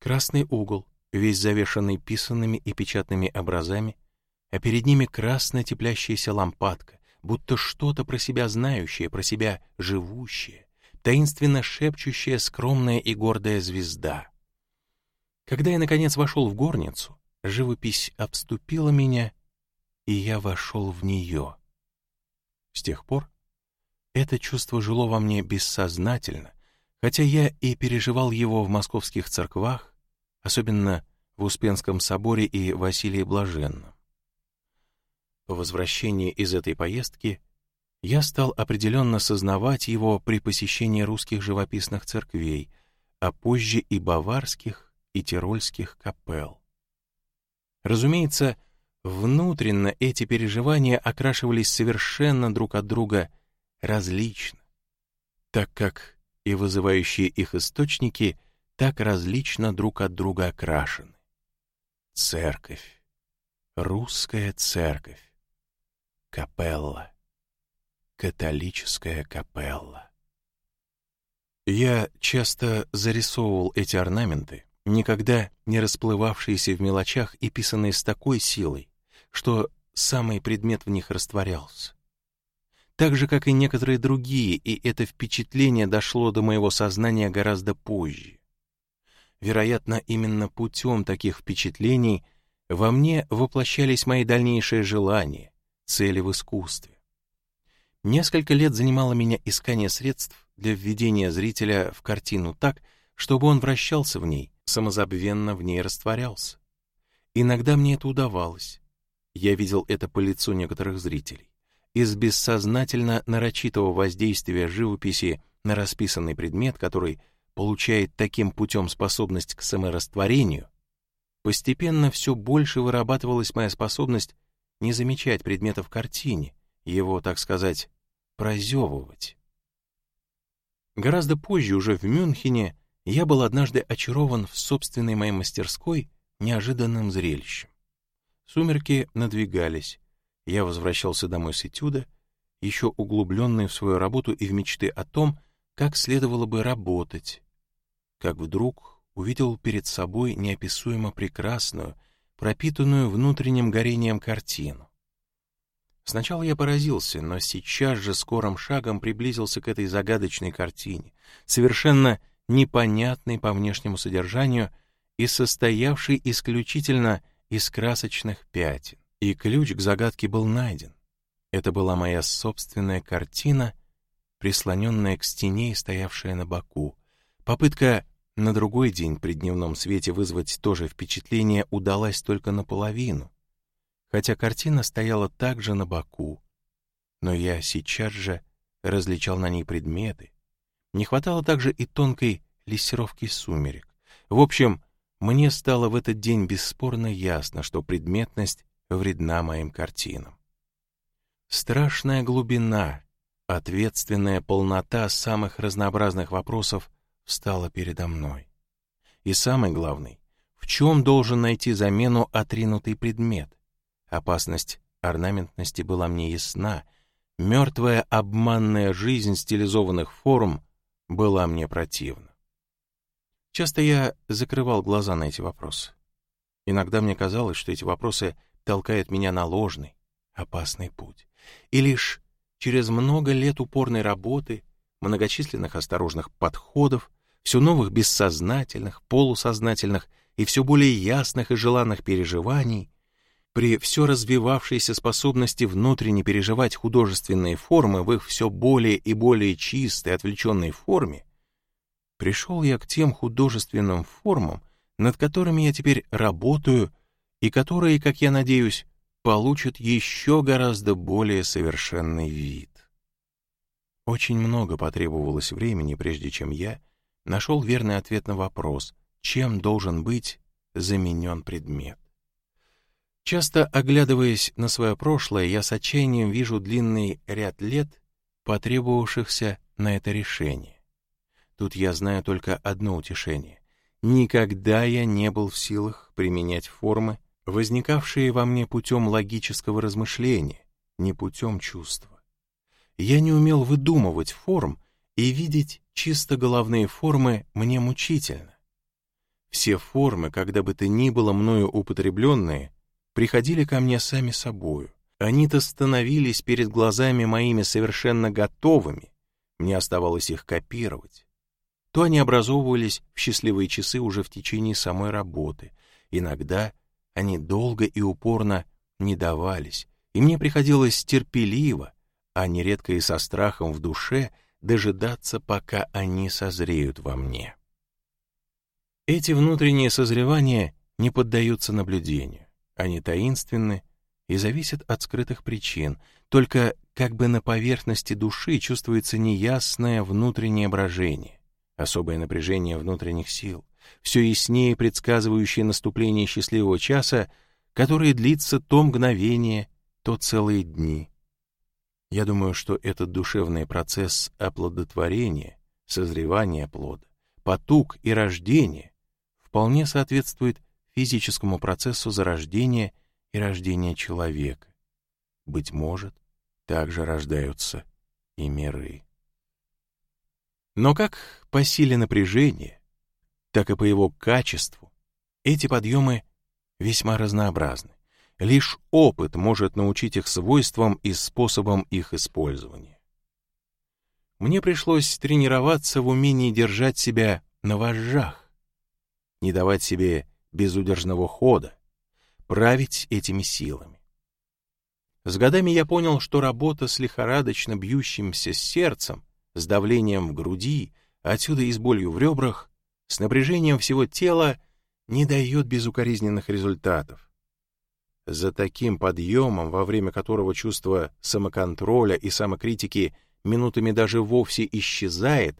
Красный угол, весь завешанный писанными и печатными образами, а перед ними красная теплящаяся лампадка, будто что-то про себя знающее, про себя живущее, таинственно шепчущая скромная и гордая звезда. Когда я, наконец, вошел в горницу, живопись обступила меня, и я вошел в нее. С тех пор это чувство жило во мне бессознательно, хотя я и переживал его в московских церквах, особенно в Успенском соборе и Василии Блаженном. По возвращении из этой поездки я стал определенно сознавать его при посещении русских живописных церквей, а позже и баварских, и тирольских капел. Разумеется, внутренно эти переживания окрашивались совершенно друг от друга различно, так как и вызывающие их источники так различно друг от друга окрашены. Церковь. Русская церковь. Капелла. Католическая капелла. Я часто зарисовывал эти орнаменты, никогда не расплывавшиеся в мелочах и писанные с такой силой, что самый предмет в них растворялся. Так же, как и некоторые другие, и это впечатление дошло до моего сознания гораздо позже. Вероятно, именно путем таких впечатлений во мне воплощались мои дальнейшие желания, цели в искусстве. Несколько лет занимало меня искание средств для введения зрителя в картину так, чтобы он вращался в ней, самозабвенно в ней растворялся. Иногда мне это удавалось. Я видел это по лицу некоторых зрителей. Из бессознательно нарочитого воздействия живописи на расписанный предмет, который получает таким путем способность к саморастворению, постепенно все больше вырабатывалась моя способность не замечать предмета в картине, его, так сказать, прозевывать. Гораздо позже, уже в Мюнхене, я был однажды очарован в собственной моей мастерской неожиданным зрелищем. Сумерки надвигались, я возвращался домой с этюда, еще углубленный в свою работу и в мечты о том, как следовало бы работать, как вдруг увидел перед собой неописуемо прекрасную, пропитанную внутренним горением картину. Сначала я поразился, но сейчас же скорым шагом приблизился к этой загадочной картине, совершенно непонятной по внешнему содержанию и состоявшей исключительно из красочных пятен. И ключ к загадке был найден. Это была моя собственная картина, прислоненная к стене и стоявшая на боку. Попытка на другой день при дневном свете вызвать то же впечатление удалась только наполовину хотя картина стояла также на боку, но я сейчас же различал на ней предметы. Не хватало также и тонкой лессировки сумерек. В общем, мне стало в этот день бесспорно ясно, что предметность вредна моим картинам. Страшная глубина, ответственная полнота самых разнообразных вопросов встала передо мной. И самый главный, в чем должен найти замену отринутый предмет? Опасность орнаментности была мне ясна. Мертвая обманная жизнь стилизованных форм была мне противна. Часто я закрывал глаза на эти вопросы. Иногда мне казалось, что эти вопросы толкают меня на ложный, опасный путь. И лишь через много лет упорной работы, многочисленных осторожных подходов, все новых бессознательных, полусознательных и все более ясных и желанных переживаний, при все развивавшейся способности внутренне переживать художественные формы в их все более и более чистой, отвлеченной форме, пришел я к тем художественным формам, над которыми я теперь работаю и которые, как я надеюсь, получат еще гораздо более совершенный вид. Очень много потребовалось времени, прежде чем я нашел верный ответ на вопрос, чем должен быть заменен предмет. Часто оглядываясь на свое прошлое, я с отчаянием вижу длинный ряд лет, потребовавшихся на это решение. Тут я знаю только одно утешение. Никогда я не был в силах применять формы, возникавшие во мне путем логического размышления, не путем чувства. Я не умел выдумывать форм, и видеть чисто головные формы мне мучительно. Все формы, когда бы то ни было мною употребленные, приходили ко мне сами собою. Они-то становились перед глазами моими совершенно готовыми, мне оставалось их копировать. То они образовывались в счастливые часы уже в течение самой работы. Иногда они долго и упорно не давались, и мне приходилось терпеливо, а нередко и со страхом в душе, дожидаться, пока они созреют во мне. Эти внутренние созревания не поддаются наблюдению. Они таинственны и зависят от скрытых причин, только как бы на поверхности души чувствуется неясное внутреннее брожение, особое напряжение внутренних сил, все яснее предсказывающее наступление счастливого часа, который длится то мгновение, то целые дни. Я думаю, что этот душевный процесс оплодотворения, созревания плода, потуг и рождения вполне соответствует физическому процессу зарождения и рождения человека. Быть может, также рождаются и миры. Но как по силе напряжения, так и по его качеству эти подъемы весьма разнообразны. Лишь опыт может научить их свойствам и способам их использования. Мне пришлось тренироваться в умении держать себя на вожжах, не давать себе безудержного хода, править этими силами. С годами я понял, что работа с лихорадочно бьющимся сердцем, с давлением в груди, отсюда и с болью в ребрах, с напряжением всего тела не дает безукоризненных результатов. За таким подъемом, во время которого чувство самоконтроля и самокритики минутами даже вовсе исчезает,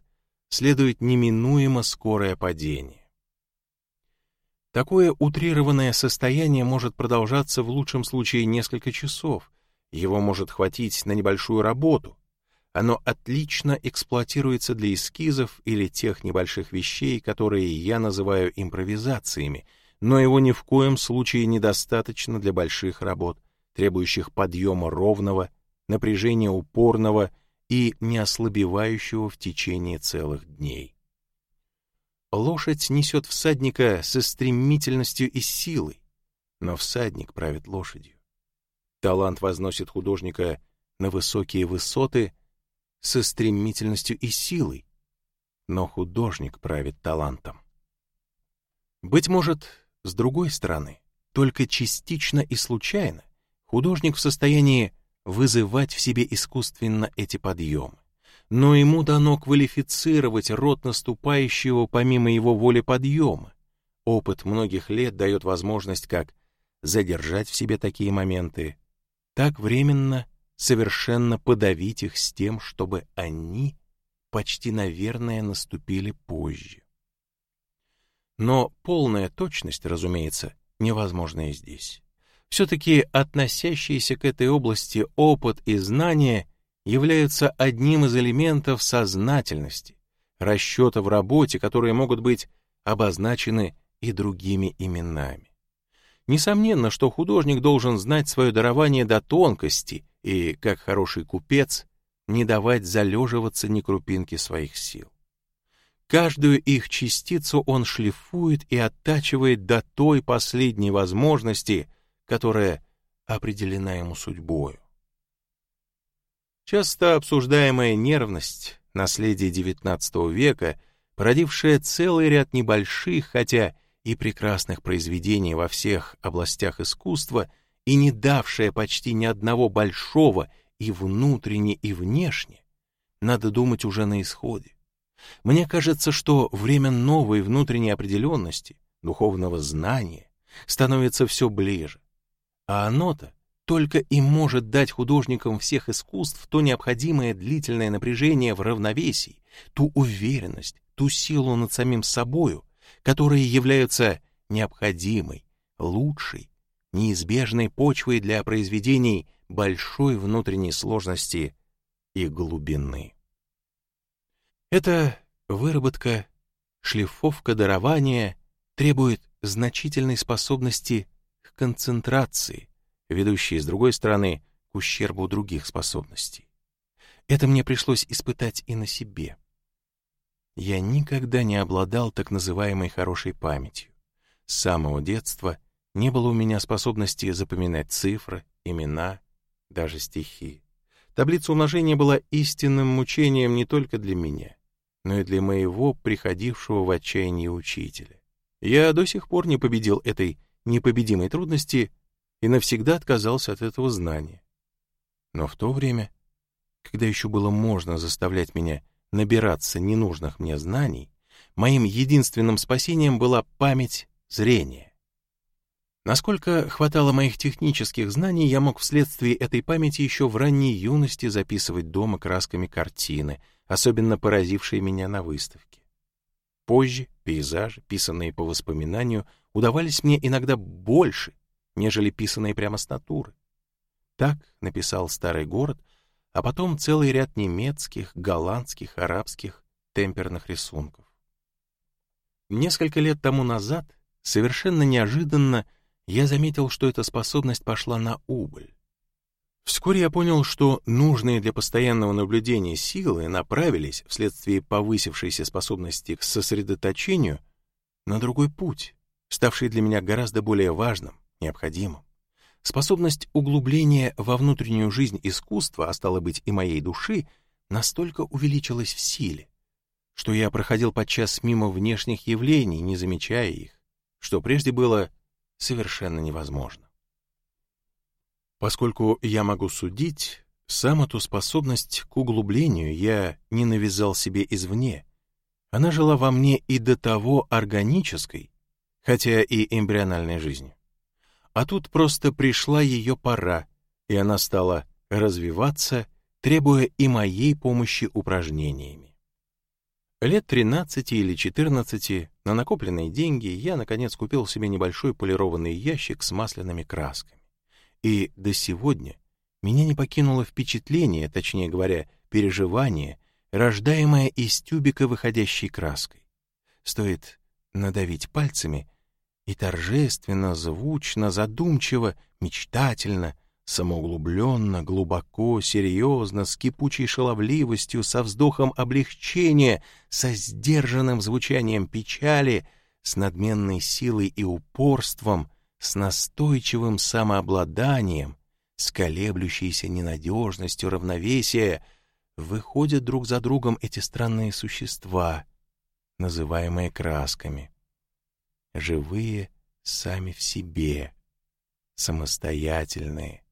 следует неминуемо скорое падение. Такое утрированное состояние может продолжаться в лучшем случае несколько часов. Его может хватить на небольшую работу. Оно отлично эксплуатируется для эскизов или тех небольших вещей, которые я называю импровизациями, но его ни в коем случае недостаточно для больших работ, требующих подъема ровного, напряжения упорного и не ослабевающего в течение целых дней. Лошадь несет всадника со стремительностью и силой, но всадник правит лошадью. Талант возносит художника на высокие высоты со стремительностью и силой, но художник правит талантом. Быть может, с другой стороны, только частично и случайно художник в состоянии вызывать в себе искусственно эти подъемы но ему дано квалифицировать род наступающего помимо его воли подъема. Опыт многих лет дает возможность как задержать в себе такие моменты, так временно совершенно подавить их с тем, чтобы они почти, наверное, наступили позже. Но полная точность, разумеется, невозможна и здесь. Все-таки относящиеся к этой области опыт и знания являются одним из элементов сознательности, расчета в работе, которые могут быть обозначены и другими именами. Несомненно, что художник должен знать свое дарование до тонкости и, как хороший купец, не давать залеживаться ни крупинки своих сил. Каждую их частицу он шлифует и оттачивает до той последней возможности, которая определена ему судьбою. Часто обсуждаемая нервность, наследие XIX века, породившая целый ряд небольших, хотя и прекрасных произведений во всех областях искусства и не давшая почти ни одного большого и внутренне, и внешне, надо думать уже на исходе. Мне кажется, что время новой внутренней определенности, духовного знания, становится все ближе. А оно-то только и может дать художникам всех искусств то необходимое длительное напряжение в равновесии, ту уверенность, ту силу над самим собою, которые являются необходимой, лучшей, неизбежной почвой для произведений большой внутренней сложности и глубины. Эта выработка, шлифовка дарования требует значительной способности к концентрации, ведущей, с другой стороны, к ущербу других способностей. Это мне пришлось испытать и на себе. Я никогда не обладал так называемой хорошей памятью. С самого детства не было у меня способности запоминать цифры, имена, даже стихи. Таблица умножения была истинным мучением не только для меня, но и для моего приходившего в отчаяние учителя. Я до сих пор не победил этой непобедимой трудности и навсегда отказался от этого знания. Но в то время, когда еще было можно заставлять меня набираться ненужных мне знаний, моим единственным спасением была память зрения. Насколько хватало моих технических знаний, я мог вследствие этой памяти еще в ранней юности записывать дома красками картины, особенно поразившие меня на выставке. Позже пейзажи, писанные по воспоминанию, удавались мне иногда больше, нежели писанные прямо с натуры. Так написал старый город, а потом целый ряд немецких, голландских, арабских темперных рисунков. Несколько лет тому назад Совершенно неожиданно я заметил, что эта способность пошла на убыль. Вскоре я понял, что нужные для постоянного наблюдения силы направились вследствие повысившейся способности к сосредоточению на другой путь, ставший для меня гораздо более важным, необходимым. Способность углубления во внутреннюю жизнь искусства, а стало быть и моей души, настолько увеличилась в силе, что я проходил подчас мимо внешних явлений, не замечая их что прежде было совершенно невозможно. Поскольку я могу судить, сам эту способность к углублению я не навязал себе извне. Она жила во мне и до того органической, хотя и эмбриональной жизнью. А тут просто пришла ее пора, и она стала развиваться, требуя и моей помощи упражнениями. Лет 13 или 14 на накопленные деньги я, наконец, купил себе небольшой полированный ящик с масляными красками. И до сегодня меня не покинуло впечатление, точнее говоря, переживание, рождаемое из тюбика выходящей краской. Стоит надавить пальцами, и торжественно, звучно, задумчиво, мечтательно — самоуглубленно, глубоко, серьезно, с кипучей шаловливостью, со вздохом облегчения, со сдержанным звучанием печали, с надменной силой и упорством, с настойчивым самообладанием, с колеблющейся ненадежностью равновесия, выходят друг за другом эти странные существа, называемые красками. Живые сами в себе, самостоятельные,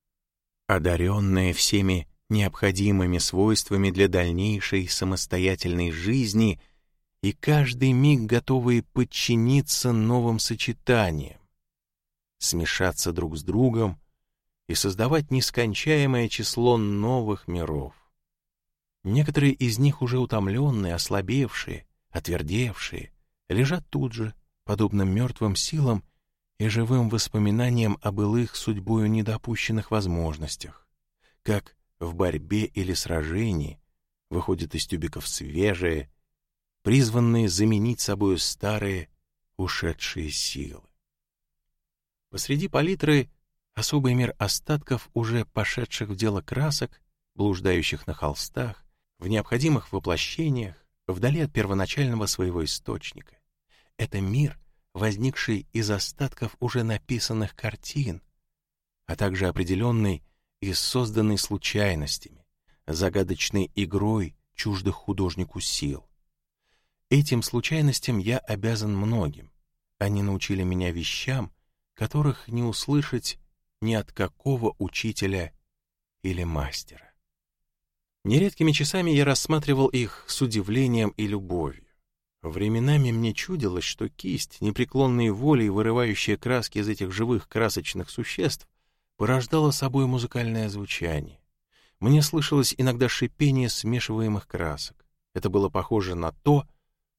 одаренные всеми необходимыми свойствами для дальнейшей самостоятельной жизни и каждый миг готовые подчиниться новым сочетаниям, смешаться друг с другом и создавать нескончаемое число новых миров. Некоторые из них уже утомленные, ослабевшие, отвердевшие, лежат тут же, подобно мертвым силам, и живым воспоминанием о былых судьбою недопущенных возможностях, как в борьбе или сражении выходят из тюбиков свежие, призванные заменить собою старые, ушедшие силы. Посреди палитры особый мир остатков, уже пошедших в дело красок, блуждающих на холстах, в необходимых воплощениях, вдали от первоначального своего источника. Это мир — возникший из остатков уже написанных картин, а также определенный и созданный случайностями, загадочной игрой чуждых художнику сил. Этим случайностям я обязан многим. Они научили меня вещам, которых не услышать ни от какого учителя или мастера. Нередкими часами я рассматривал их с удивлением и любовью. Временами мне чудилось, что кисть, непреклонной волей вырывающая краски из этих живых красочных существ, порождала собой музыкальное звучание. Мне слышалось иногда шипение смешиваемых красок. Это было похоже на то,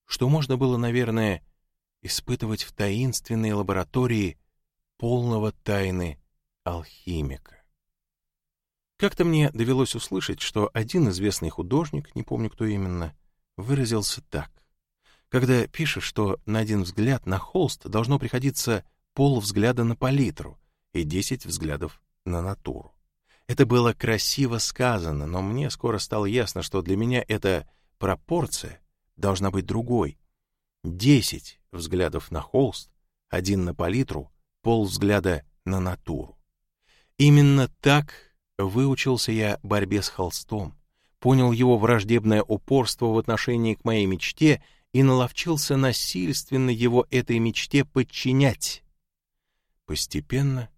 что можно было, наверное, испытывать в таинственной лаборатории полного тайны алхимика. Как-то мне довелось услышать, что один известный художник, не помню кто именно, выразился так. Когда пишешь, что на один взгляд на холст должно приходиться пол взгляда на палитру и десять взглядов на натуру. Это было красиво сказано, но мне скоро стало ясно, что для меня эта пропорция должна быть другой. Десять взглядов на холст, один на палитру, пол взгляда на натуру. Именно так выучился я борьбе с холстом, понял его враждебное упорство в отношении к моей мечте и наловчился насильственно его этой мечте подчинять. Постепенно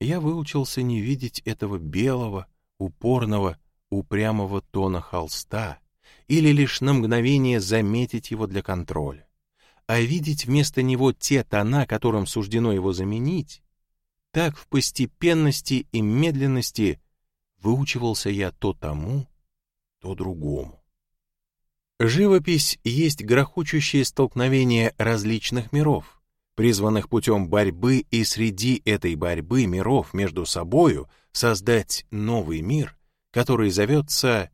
я выучился не видеть этого белого, упорного, упрямого тона холста или лишь на мгновение заметить его для контроля, а видеть вместо него те тона, которым суждено его заменить, так в постепенности и медленности выучивался я то тому, то другому. Живопись есть грохочущее столкновение различных миров, призванных путем борьбы и среди этой борьбы миров между собою создать новый мир, который зовется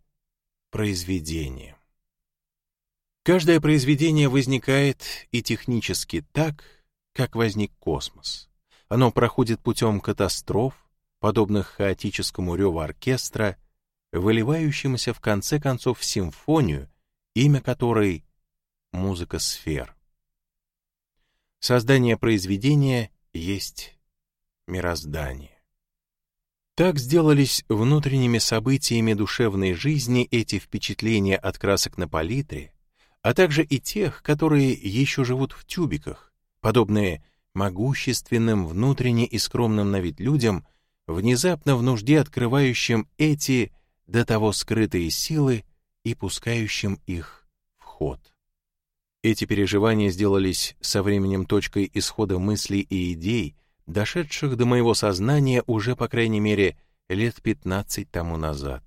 произведением. Каждое произведение возникает и технически так, как возник космос. Оно проходит путем катастроф, подобных хаотическому реву оркестра, выливающемуся в конце концов в симфонию, имя которой — музыка сфер. Создание произведения есть мироздание. Так сделались внутренними событиями душевной жизни эти впечатления от красок на палитре, а также и тех, которые еще живут в тюбиках, подобные могущественным, внутренне и скромным на вид людям, внезапно в нужде открывающим эти до того скрытые силы, и пускающим их в ход. Эти переживания сделались со временем точкой исхода мыслей и идей, дошедших до моего сознания уже, по крайней мере, лет 15 тому назад.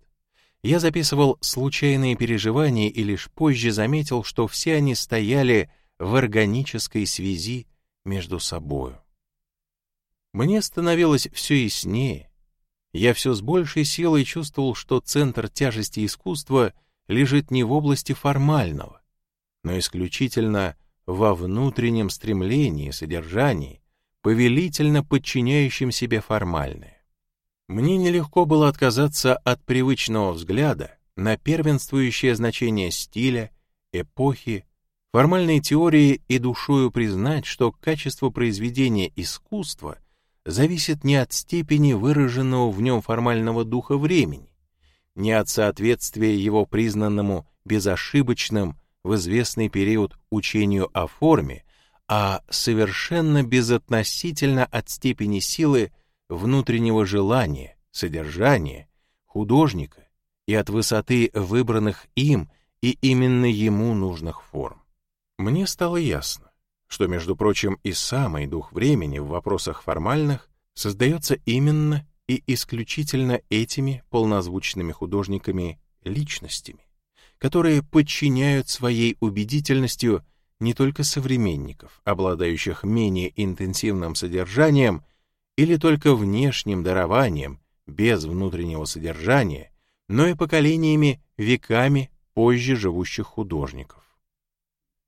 Я записывал случайные переживания и лишь позже заметил, что все они стояли в органической связи между собою. Мне становилось все яснее. Я все с большей силой чувствовал, что центр тяжести искусства — лежит не в области формального, но исключительно во внутреннем стремлении, содержании, повелительно подчиняющем себе формальное. Мне нелегко было отказаться от привычного взгляда на первенствующее значение стиля, эпохи, формальной теории и душою признать, что качество произведения искусства зависит не от степени выраженного в нем формального духа времени, не от соответствия его признанному безошибочным в известный период учению о форме, а совершенно безотносительно от степени силы внутреннего желания, содержания, художника и от высоты выбранных им и именно ему нужных форм. Мне стало ясно, что, между прочим, и самый дух времени в вопросах формальных создается именно и исключительно этими полнозвучными художниками личностями, которые подчиняют своей убедительностью не только современников, обладающих менее интенсивным содержанием или только внешним дарованием без внутреннего содержания, но и поколениями веками позже живущих художников.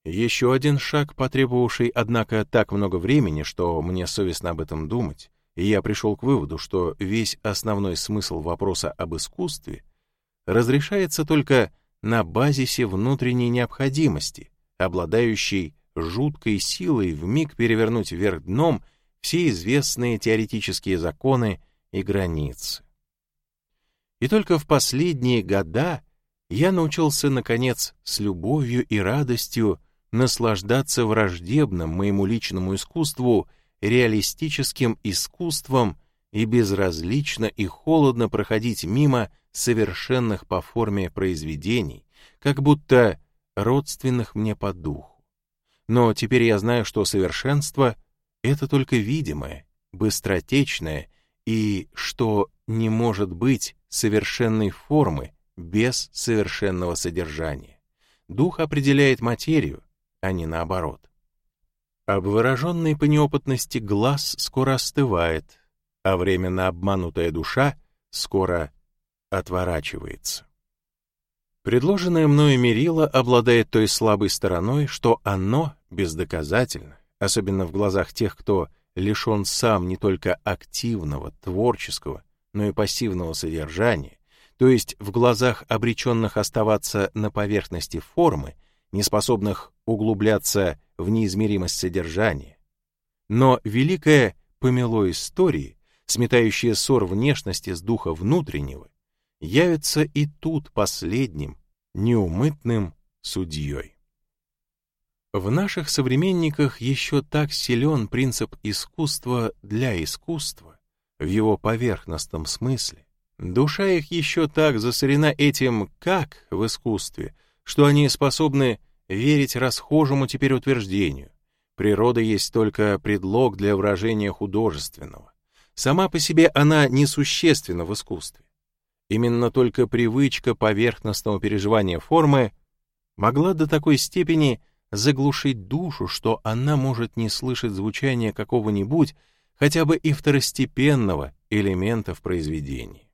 Еще один шаг, потребовавший, однако, так много времени, что мне совестно об этом думать, и я пришел к выводу, что весь основной смысл вопроса об искусстве разрешается только на базисе внутренней необходимости, обладающей жуткой силой в миг перевернуть вверх дном все известные теоретические законы и границы. И только в последние года я научился, наконец, с любовью и радостью наслаждаться враждебным моему личному искусству — реалистическим искусством и безразлично и холодно проходить мимо совершенных по форме произведений, как будто родственных мне по духу. Но теперь я знаю, что совершенство — это только видимое, быстротечное, и что не может быть совершенной формы без совершенного содержания. Дух определяет материю, а не наоборот. Обвороженный по неопытности глаз скоро остывает, а временно обманутая душа скоро отворачивается. Предложенное мною мерило обладает той слабой стороной, что оно бездоказательно, особенно в глазах тех, кто лишен сам не только активного, творческого, но и пассивного содержания, то есть в глазах обреченных оставаться на поверхности формы, неспособных углубляться в неизмеримость содержания. Но великое помело истории, сметающее ссор внешности с духа внутреннего, явится и тут последним, неумытным судьей. В наших современниках еще так силен принцип искусства для искусства, в его поверхностном смысле. Душа их еще так засорена этим «как» в искусстве, что они способны верить расхожему теперь утверждению. Природа есть только предлог для выражения художественного. Сама по себе она несущественна в искусстве. Именно только привычка поверхностного переживания формы могла до такой степени заглушить душу, что она может не слышать звучания какого-нибудь, хотя бы и второстепенного элемента в произведении.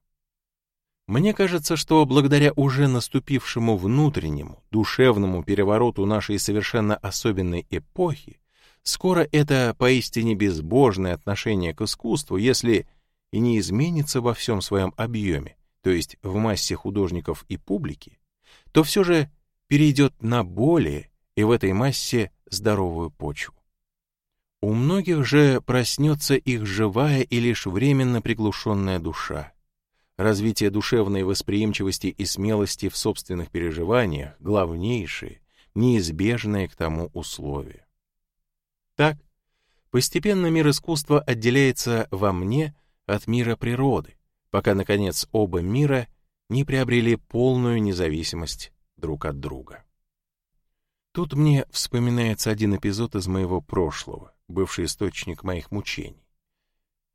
Мне кажется, что благодаря уже наступившему внутреннему, душевному перевороту нашей совершенно особенной эпохи, скоро это поистине безбожное отношение к искусству, если и не изменится во всем своем объеме, то есть в массе художников и публики, то все же перейдет на более и в этой массе здоровую почву. У многих же проснется их живая и лишь временно приглушенная душа. Развитие душевной восприимчивости и смелости в собственных переживаниях — главнейшие, неизбежные к тому условия. Так, постепенно мир искусства отделяется во мне от мира природы, пока, наконец, оба мира не приобрели полную независимость друг от друга. Тут мне вспоминается один эпизод из моего прошлого, бывший источник моих мучений.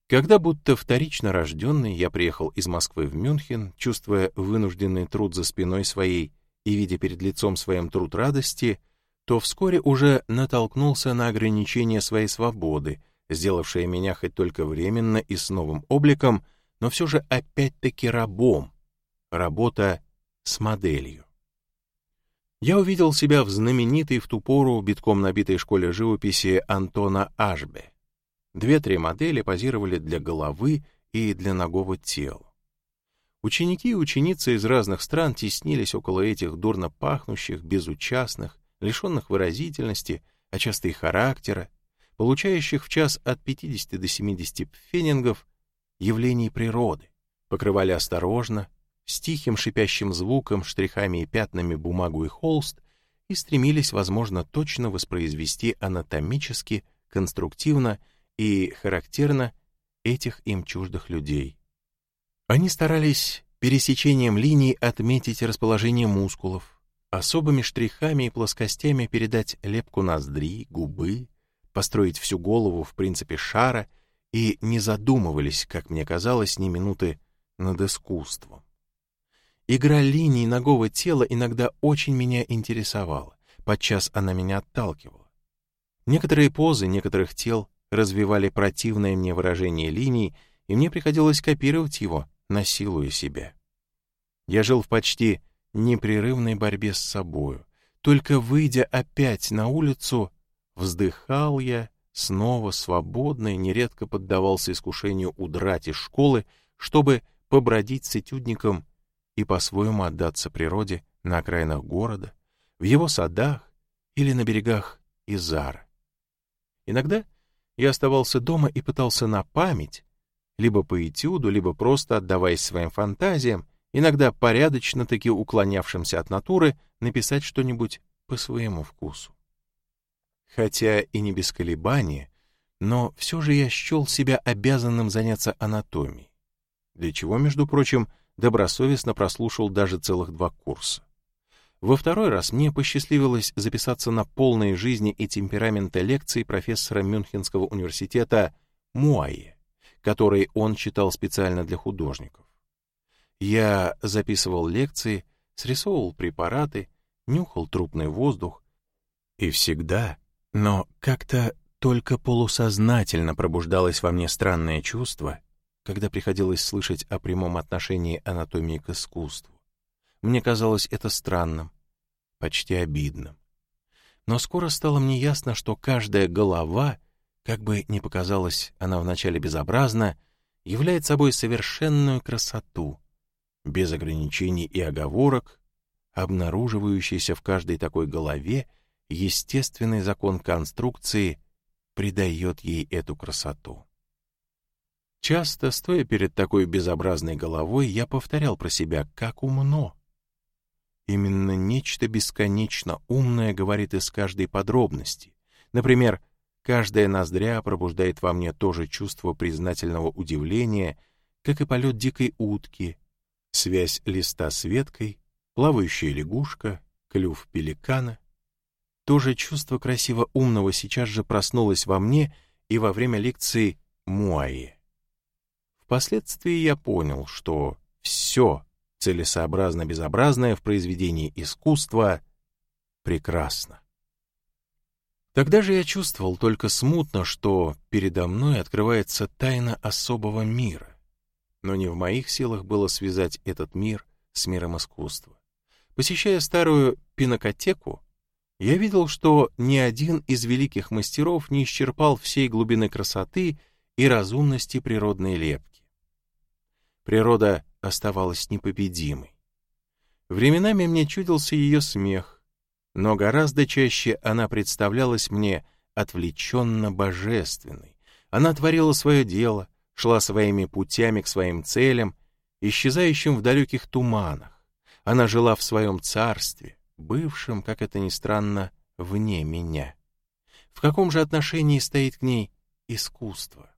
Когда будто вторично рожденный, я приехал из Москвы в Мюнхен, чувствуя вынужденный труд за спиной своей и видя перед лицом своим труд радости, то вскоре уже натолкнулся на ограничение своей свободы, сделавшее меня хоть только временно и с новым обликом, но все же опять-таки рабом. Работа с моделью я увидел себя в знаменитой в ту пору битком набитой школе живописи Антона Ашбе. Две-три модели позировали для головы и для ногого тела. Ученики и ученицы из разных стран теснились около этих дурно пахнущих, безучастных, лишенных выразительности, а часто и характера, получающих в час от 50 до 70 пфенингов явлений природы, покрывали осторожно, с тихим шипящим звуком, штрихами и пятнами бумагу и холст и стремились, возможно, точно воспроизвести анатомически, конструктивно и характерно этих им чуждых людей. Они старались пересечением линий отметить расположение мускулов, особыми штрихами и плоскостями передать лепку ноздри, губы, построить всю голову в принципе шара и не задумывались, как мне казалось, ни минуты над искусством. Игра линий ногого тела иногда очень меня интересовала, подчас она меня отталкивала. Некоторые позы некоторых тел развивали противное мне выражение линий, и мне приходилось копировать его, насилуя себя. Я жил в почти непрерывной борьбе с собою. Только выйдя опять на улицу, вздыхал я, снова свободно и нередко поддавался искушению удрать из школы, чтобы побродить с этюдником и по-своему отдаться природе на окраинах города, в его садах или на берегах Изара. Иногда я оставался дома и пытался на память, либо по этюду, либо просто отдаваясь своим фантазиям, иногда порядочно-таки уклонявшимся от натуры, написать что-нибудь по своему вкусу. Хотя и не без колебания, но все же я счел себя обязанным заняться анатомией, для чего, между прочим, добросовестно прослушал даже целых два курса. Во второй раз мне посчастливилось записаться на полные жизни и темперамента лекции профессора Мюнхенского университета Муайе, которые он читал специально для художников. Я записывал лекции, срисовывал препараты, нюхал трупный воздух, и всегда, но как-то только полусознательно пробуждалось во мне странное чувство, когда приходилось слышать о прямом отношении анатомии к искусству. Мне казалось это странным, почти обидным. Но скоро стало мне ясно, что каждая голова, как бы ни показалась она вначале безобразна, является собой совершенную красоту, без ограничений и оговорок, обнаруживающийся в каждой такой голове естественный закон конструкции придает ей эту красоту. Часто, стоя перед такой безобразной головой, я повторял про себя, как умно. Именно нечто бесконечно умное говорит из каждой подробности. Например, каждая ноздря пробуждает во мне то же чувство признательного удивления, как и полет дикой утки, связь листа с веткой, плавающая лягушка, клюв пеликана. То же чувство красиво умного сейчас же проснулось во мне и во время лекции Муаи. Впоследствии я понял, что все целесообразно безобразное в произведении искусства прекрасно. Тогда же я чувствовал только смутно, что передо мной открывается тайна особого мира. Но не в моих силах было связать этот мир с миром искусства. Посещая старую пинокотеку, я видел, что ни один из великих мастеров не исчерпал всей глубины красоты и разумности природной лепки. Природа оставалась непобедимой. Временами мне чудился ее смех, но гораздо чаще она представлялась мне отвлеченно божественной. Она творила свое дело, шла своими путями к своим целям, исчезающим в далеких туманах. Она жила в своем царстве, бывшим, как это ни странно, вне меня. В каком же отношении стоит к ней искусство?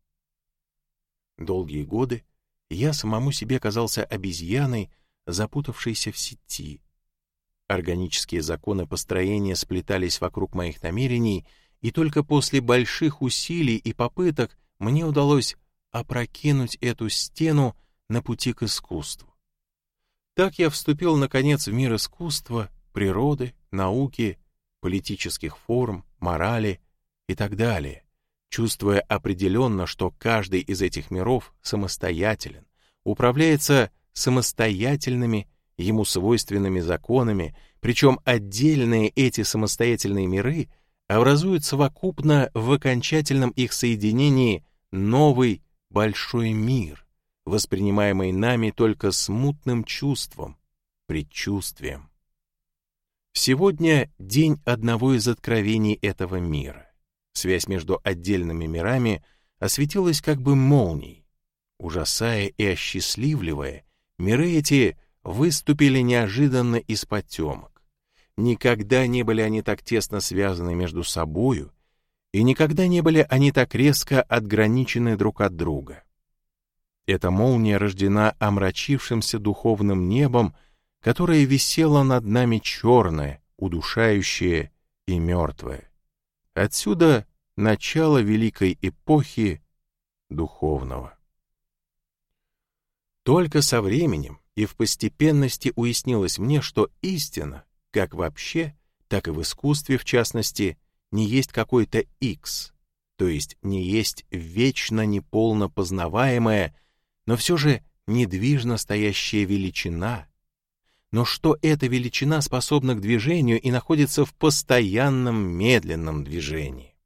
Долгие годы я самому себе казался обезьяной, запутавшейся в сети. Органические законы построения сплетались вокруг моих намерений, и только после больших усилий и попыток мне удалось опрокинуть эту стену на пути к искусству. Так я вступил, наконец, в мир искусства, природы, науки, политических форм, морали и так далее, чувствуя определенно, что каждый из этих миров самостоятелен, управляется самостоятельными, ему свойственными законами, причем отдельные эти самостоятельные миры образуют совокупно в окончательном их соединении новый большой мир, воспринимаемый нами только смутным чувством, предчувствием. Сегодня день одного из откровений этого мира. Связь между отдельными мирами осветилась как бы молнией. Ужасая и осчастливливая, миры эти выступили неожиданно из потемок. Никогда не были они так тесно связаны между собою, и никогда не были они так резко отграничены друг от друга. Эта молния рождена омрачившимся духовным небом, которое висело над нами черное, удушающее и мертвое. Отсюда начало великой эпохи духовного. Только со временем и в постепенности уяснилось мне, что истина, как вообще, так и в искусстве в частности, не есть какой-то X, то есть не есть вечно неполно познаваемая, но все же недвижно стоящая величина, но что эта величина способна к движению и находится в постоянном медленном движении.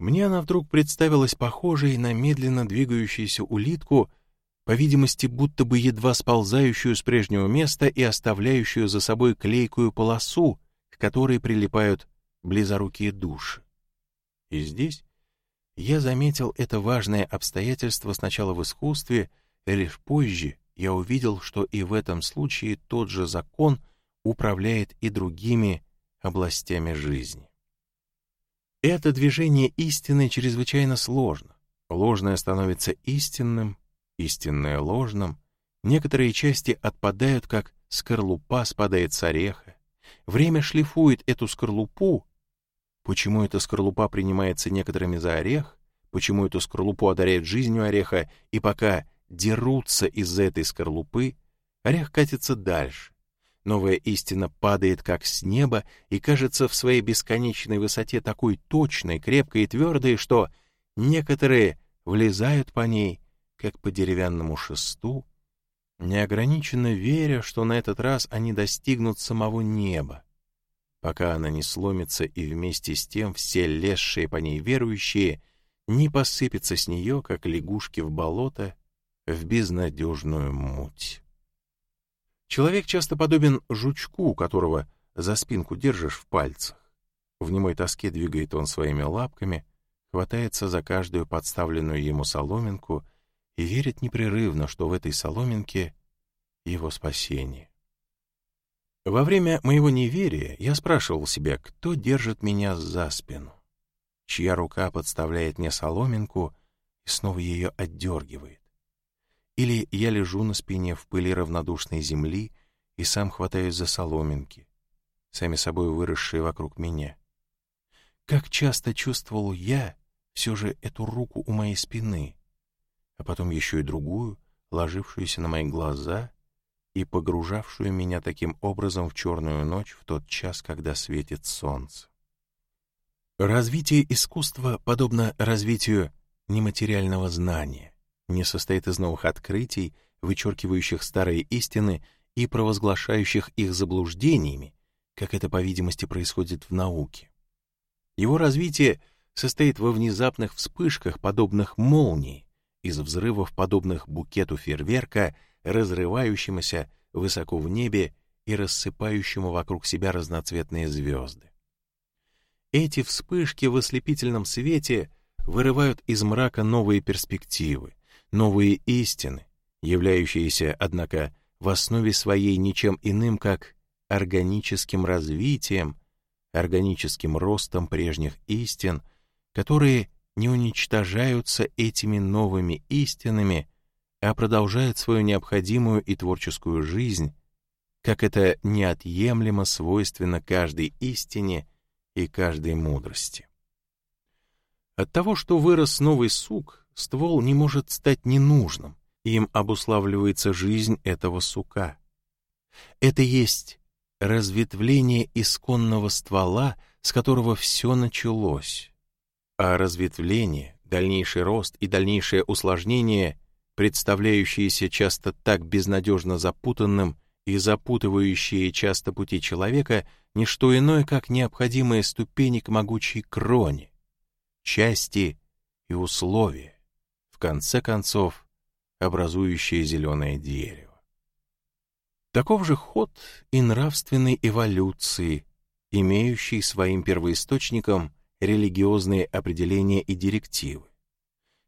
Мне она вдруг представилась похожей на медленно двигающуюся улитку, по видимости, будто бы едва сползающую с прежнего места и оставляющую за собой клейкую полосу, к которой прилипают близорукие души. И здесь я заметил это важное обстоятельство сначала в искусстве, и лишь позже я увидел, что и в этом случае тот же закон управляет и другими областями жизни. Это движение истины чрезвычайно сложно. Ложное становится истинным, истинное ложным, Некоторые части отпадают, как скорлупа спадает с ореха. Время шлифует эту скорлупу. Почему эта скорлупа принимается некоторыми за орех? Почему эту скорлупу одаряет жизнью ореха? И пока дерутся из-за этой скорлупы, орех катится дальше. Новая истина падает как с неба и кажется в своей бесконечной высоте такой точной, крепкой и твердой, что некоторые влезают по ней, как по деревянному шесту, неограниченно веря, что на этот раз они достигнут самого неба, пока она не сломится и вместе с тем все лезшие по ней верующие не посыпятся с нее, как лягушки в болото, в безнадежную муть. Человек часто подобен жучку, которого за спинку держишь в пальцах. В немой тоске двигает он своими лапками, хватается за каждую подставленную ему соломинку — и верит непрерывно, что в этой соломинке его спасение. Во время моего неверия я спрашивал себя, кто держит меня за спину, чья рука подставляет мне соломинку и снова ее отдергивает. Или я лежу на спине в пыли равнодушной земли и сам хватаюсь за соломинки, сами собой выросшие вокруг меня. Как часто чувствовал я все же эту руку у моей спины, а потом еще и другую, ложившуюся на мои глаза и погружавшую меня таким образом в черную ночь в тот час, когда светит солнце. Развитие искусства подобно развитию нематериального знания, не состоит из новых открытий, вычеркивающих старые истины и провозглашающих их заблуждениями, как это, по видимости, происходит в науке. Его развитие состоит во внезапных вспышках, подобных молнии, из взрывов, подобных букету фейерверка, разрывающемуся высоко в небе и рассыпающему вокруг себя разноцветные звезды. Эти вспышки в ослепительном свете вырывают из мрака новые перспективы, новые истины, являющиеся, однако, в основе своей ничем иным, как органическим развитием, органическим ростом прежних истин, которые не уничтожаются этими новыми истинами, а продолжают свою необходимую и творческую жизнь, как это неотъемлемо свойственно каждой истине и каждой мудрости. От того, что вырос новый сук, ствол не может стать ненужным, им обуславливается жизнь этого сука. Это есть разветвление исконного ствола, с которого все началось а разветвление, дальнейший рост и дальнейшее усложнение, представляющиеся часто так безнадежно запутанным и запутывающие часто пути человека, не что иное, как необходимые ступени к могучей кроне, части и условия, в конце концов, образующие зеленое дерево. Таков же ход и нравственной эволюции, имеющий своим первоисточником религиозные определения и директивы.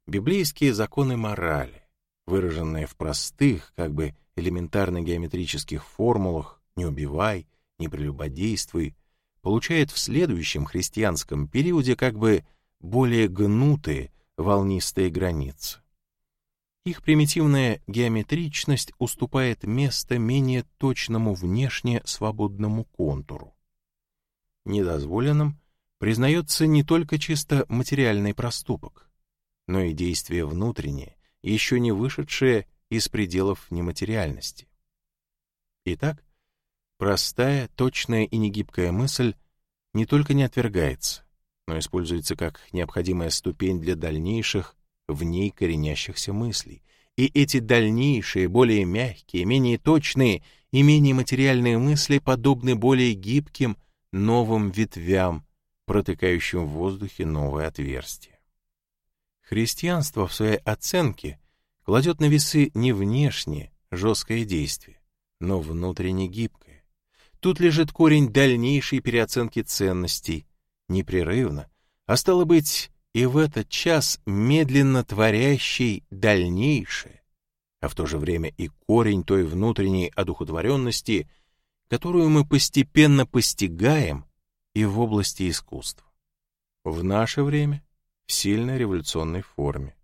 Библейские законы морали, выраженные в простых, как бы элементарно-геометрических формулах «не убивай», «не прелюбодействуй», получают в следующем христианском периоде как бы более гнутые, волнистые границы. Их примитивная геометричность уступает место менее точному внешне свободному контуру. Недозволенным признается не только чисто материальный проступок, но и действие внутреннее, еще не вышедшее из пределов нематериальности. Итак, простая, точная и негибкая мысль не только не отвергается, но используется как необходимая ступень для дальнейших, в ней коренящихся мыслей. И эти дальнейшие, более мягкие, менее точные и менее материальные мысли подобны более гибким, новым ветвям, протыкающим в воздухе новое отверстие. Христианство в своей оценке кладет на весы не внешнее, жесткое действие, но внутренне гибкое. Тут лежит корень дальнейшей переоценки ценностей, непрерывно, а стало быть, и в этот час медленно творящий дальнейшее, а в то же время и корень той внутренней одухотворенности, которую мы постепенно постигаем и в области искусства. В наше время в сильно революционной форме.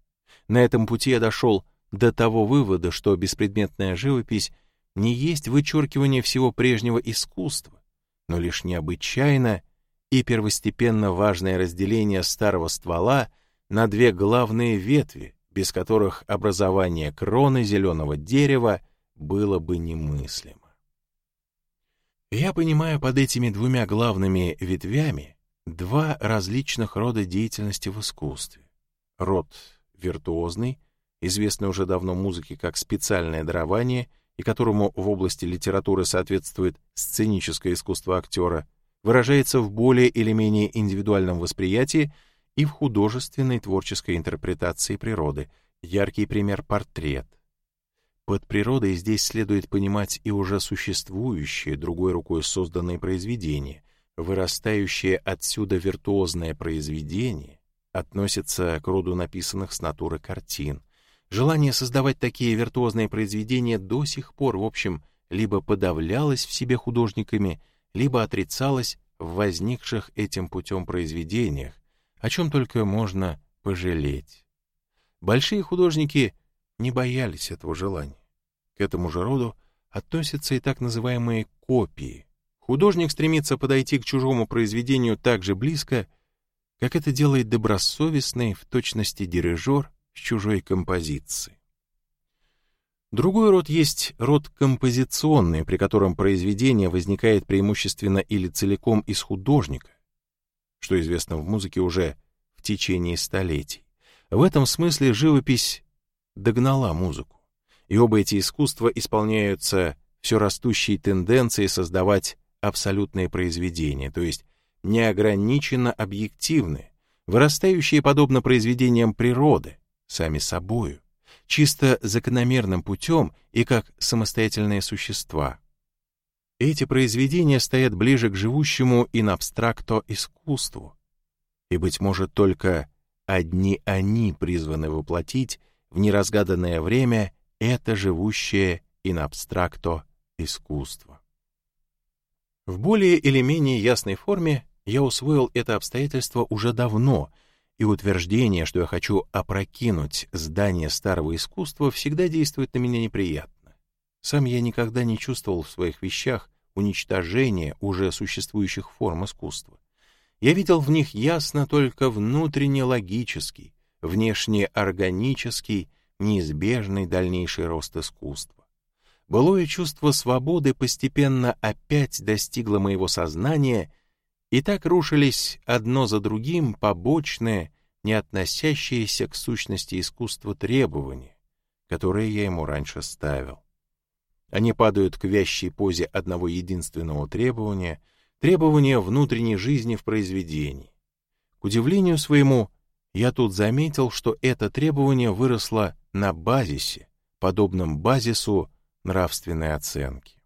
На этом пути я дошел до того вывода, что беспредметная живопись не есть вычеркивание всего прежнего искусства, но лишь необычайно и первостепенно важное разделение старого ствола на две главные ветви, без которых образование кроны зеленого дерева было бы немыслимо. Я понимаю под этими двумя главными ветвями два различных рода деятельности в искусстве. Род виртуозный, известный уже давно музыке как специальное дарование и которому в области литературы соответствует сценическое искусство актера, выражается в более или менее индивидуальном восприятии и в художественной творческой интерпретации природы. Яркий пример — портрет. Под природой здесь следует понимать и уже существующие, другой рукой созданные произведения. Вырастающее отсюда виртуозное произведение относится к роду написанных с натуры картин. Желание создавать такие виртуозные произведения до сих пор, в общем, либо подавлялось в себе художниками, либо отрицалось в возникших этим путем произведениях, о чем только можно пожалеть. Большие художники не боялись этого желания. К этому же роду относятся и так называемые копии. Художник стремится подойти к чужому произведению так же близко, как это делает добросовестный, в точности дирижер с чужой композицией. Другой род есть род композиционный, при котором произведение возникает преимущественно или целиком из художника, что известно в музыке уже в течение столетий. В этом смысле живопись догнала музыку, и оба эти искусства исполняются все растущей тенденцией создавать абсолютные произведения, то есть неограниченно объективные, вырастающие подобно произведениям природы, сами собою, чисто закономерным путем и как самостоятельные существа. Эти произведения стоят ближе к живущему in абстракто искусству, и, быть может, только одни они призваны воплотить в неразгаданное время это живущее in абстракто искусство. В более или менее ясной форме я усвоил это обстоятельство уже давно, и утверждение, что я хочу опрокинуть здание старого искусства, всегда действует на меня неприятно. Сам я никогда не чувствовал в своих вещах уничтожения уже существующих форм искусства. Я видел в них ясно только внутренне логический, внешне органический, неизбежный дальнейший рост искусства. Былое чувство свободы постепенно опять достигло моего сознания — и так рушились одно за другим побочные, не относящиеся к сущности искусства требования, которые я ему раньше ставил. Они падают к вящей позе одного единственного требования, требования внутренней жизни в произведении. К удивлению своему, я тут заметил, что это требование выросло на базисе, подобном базису нравственной оценки.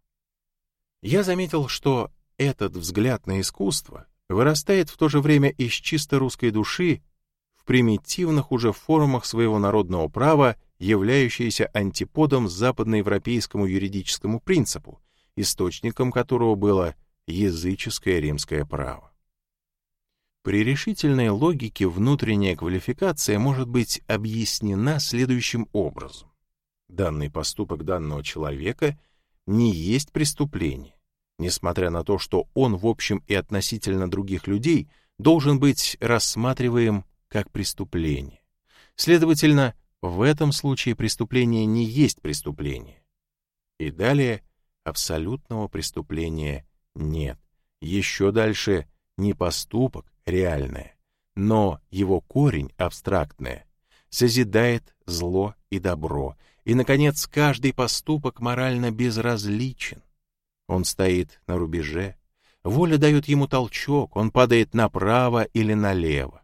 Я заметил, что этот взгляд на искусство вырастает в то же время из чисто русской души в примитивных уже формах своего народного права, являющиеся антиподом западноевропейскому юридическому принципу, источником которого было языческое римское право. При решительной логике внутренняя квалификация может быть объяснена следующим образом. Данный поступок данного человека не есть преступление, несмотря на то, что он в общем и относительно других людей должен быть рассматриваем как преступление. Следовательно, в этом случае преступление не есть преступление. И далее абсолютного преступления нет. Еще дальше не поступок реальное, но его корень абстрактное, созидает зло и добро, и, наконец, каждый поступок морально безразличен. Он стоит на рубеже. Воля дает ему толчок, он падает направо или налево.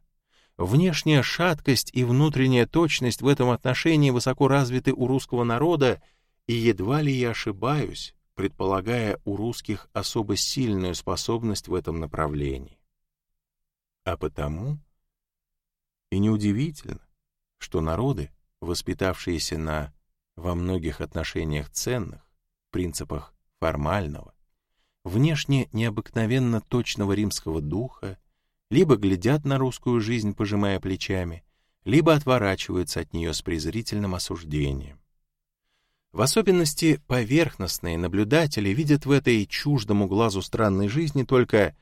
Внешняя шаткость и внутренняя точность в этом отношении высоко развиты у русского народа, и едва ли я ошибаюсь, предполагая у русских особо сильную способность в этом направлении. А потому и неудивительно, что народы, воспитавшиеся на во многих отношениях ценных принципах формального, внешне необыкновенно точного римского духа, либо глядят на русскую жизнь, пожимая плечами, либо отворачиваются от нее с презрительным осуждением. В особенности поверхностные наблюдатели видят в этой чуждому глазу странной жизни только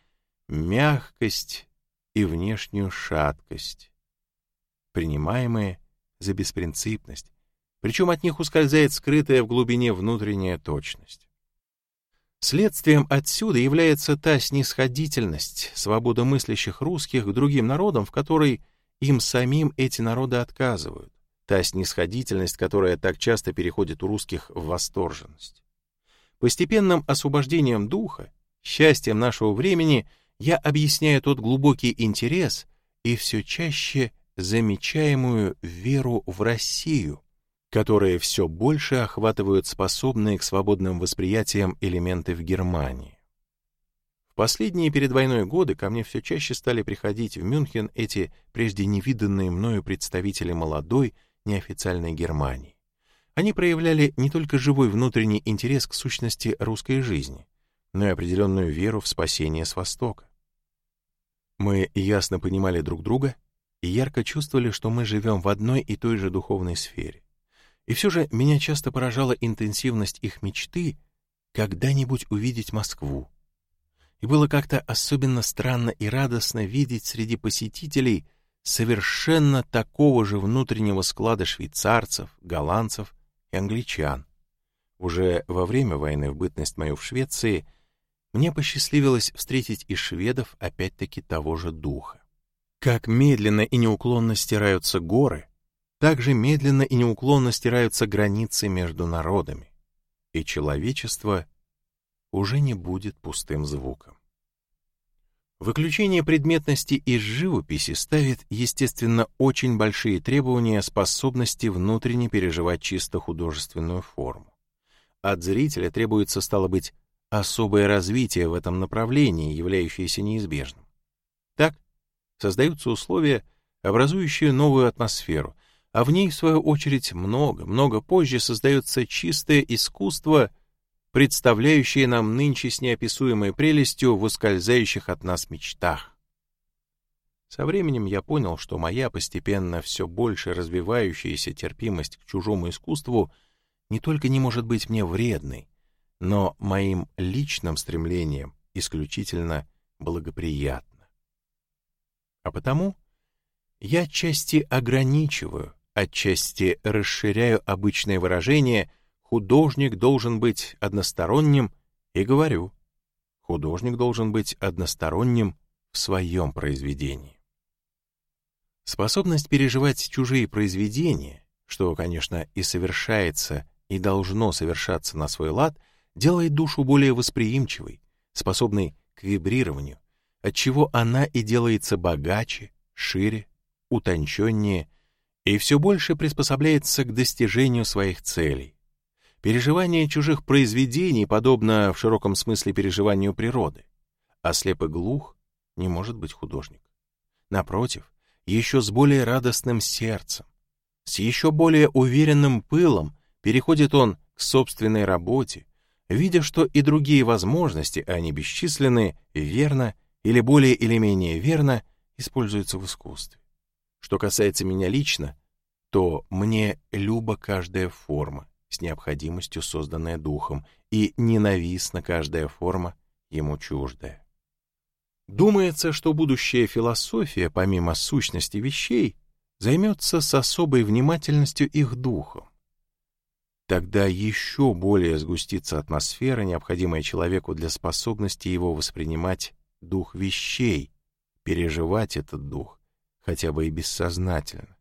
мягкость и внешнюю шаткость, принимаемые за беспринципность, причем от них ускользает скрытая в глубине внутренняя точность. Следствием отсюда является та снисходительность свободомыслящих русских к другим народам, в которой им самим эти народы отказывают, та снисходительность, которая так часто переходит у русских в восторженность. Постепенным освобождением духа, счастьем нашего времени я объясняю тот глубокий интерес и все чаще замечаемую веру в Россию, которые все больше охватывают способные к свободным восприятиям элементы в Германии. В последние перед войной годы ко мне все чаще стали приходить в Мюнхен эти прежде невиданные мною представители молодой, неофициальной Германии. Они проявляли не только живой внутренний интерес к сущности русской жизни, но и определенную веру в спасение с Востока. Мы ясно понимали друг друга и ярко чувствовали, что мы живем в одной и той же духовной сфере. И все же меня часто поражала интенсивность их мечты когда-нибудь увидеть Москву. И было как-то особенно странно и радостно видеть среди посетителей совершенно такого же внутреннего склада швейцарцев, голландцев и англичан. Уже во время войны в бытность мою в Швеции мне посчастливилось встретить и шведов опять-таки того же духа. Как медленно и неуклонно стираются горы — также медленно и неуклонно стираются границы между народами, и человечество уже не будет пустым звуком. Выключение предметности из живописи ставит, естественно, очень большие требования способности внутренне переживать чисто художественную форму. От зрителя требуется, стало быть, особое развитие в этом направлении, являющееся неизбежным. Так создаются условия, образующие новую атмосферу, а в ней, в свою очередь, много, много позже создается чистое искусство, представляющее нам нынче с неописуемой прелестью в ускользающих от нас мечтах. Со временем я понял, что моя постепенно все больше развивающаяся терпимость к чужому искусству не только не может быть мне вредной, но моим личным стремлением исключительно благоприятно. А потому я отчасти ограничиваю, отчасти расширяю обычное выражение «художник должен быть односторонним» и говорю «художник должен быть односторонним в своем произведении». Способность переживать чужие произведения, что, конечно, и совершается, и должно совершаться на свой лад, делает душу более восприимчивой, способной к вибрированию, отчего она и делается богаче, шире, утонченнее и все больше приспособляется к достижению своих целей. Переживание чужих произведений подобно в широком смысле переживанию природы, а слеп и глух не может быть художник. Напротив, еще с более радостным сердцем, с еще более уверенным пылом переходит он к собственной работе, видя, что и другие возможности, а не бесчисленные, верно или более или менее верно используются в искусстве. Что касается меня лично, то мне люба каждая форма, с необходимостью созданная духом, и ненавистна каждая форма, ему чуждая. Думается, что будущая философия, помимо сущности вещей, займется с особой внимательностью их духом. Тогда еще более сгустится атмосфера, необходимая человеку для способности его воспринимать дух вещей, переживать этот дух, хотя бы и бессознательно.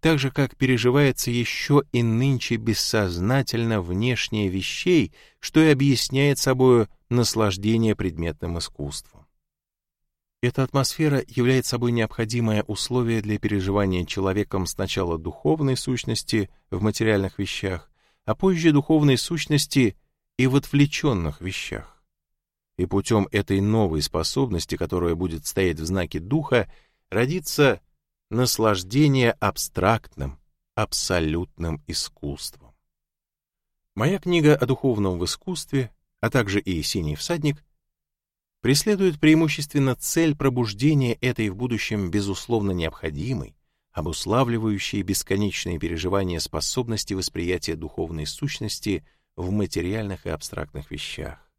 Так же, как переживается еще и нынче бессознательно внешнее вещей, что и объясняет собою наслаждение предметным искусством. Эта атмосфера является собой необходимое условие для переживания человеком сначала духовной сущности в материальных вещах, а позже духовной сущности и в отвлеченных вещах. И путем этой новой способности, которая будет стоять в знаке духа, родится наслаждение абстрактным, абсолютным искусством. Моя книга о духовном в искусстве, а также и «Синий всадник» преследует преимущественно цель пробуждения этой в будущем безусловно необходимой, обуславливающие бесконечные переживания способности восприятия духовной сущности в материальных и абстрактных вещах.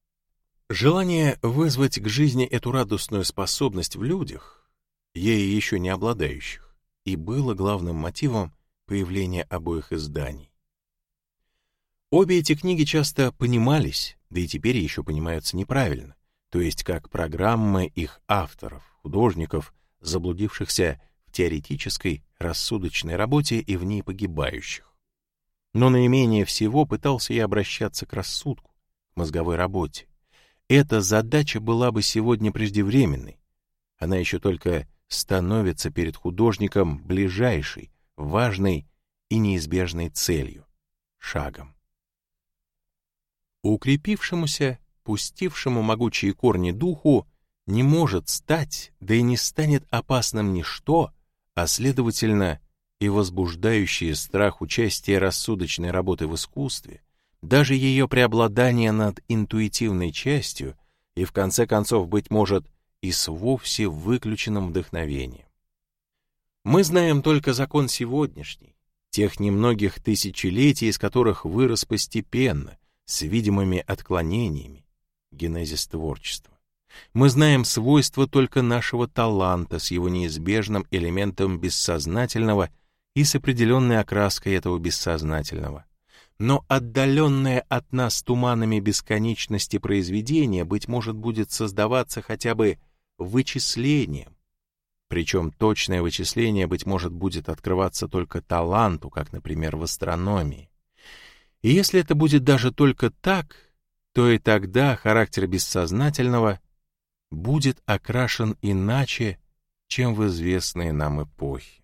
Желание вызвать к жизни эту радостную способность в людях, ей еще не обладающих, и было главным мотивом появления обоих изданий. Обе эти книги часто понимались, да и теперь еще понимаются неправильно, то есть как программы их авторов, художников, заблудившихся в теоретической, рассудочной работе и в ней погибающих. Но наименее всего пытался я обращаться к рассудку, к мозговой работе. Эта задача была бы сегодня преждевременной. Она еще только становится перед художником ближайшей, важной и неизбежной целью, шагом. Укрепившемуся, пустившему могучие корни духу, не может стать, да и не станет опасным ничто, а, следовательно, и возбуждающее страх участия рассудочной работы в искусстве, даже ее преобладание над интуитивной частью и, в конце концов, быть может, и с вовсе выключенным вдохновением. Мы знаем только закон сегодняшний, тех немногих тысячелетий, из которых вырос постепенно, с видимыми отклонениями, генезис творчества. Мы знаем свойства только нашего таланта с его неизбежным элементом бессознательного и с определенной окраской этого бессознательного. Но отдаленное от нас туманами бесконечности произведения, быть может, будет создаваться хотя бы вычислением. Причем точное вычисление, быть может, будет открываться только таланту, как, например, в астрономии. И если это будет даже только так, то и тогда характер бессознательного будет окрашен иначе, чем в известные нам эпохи.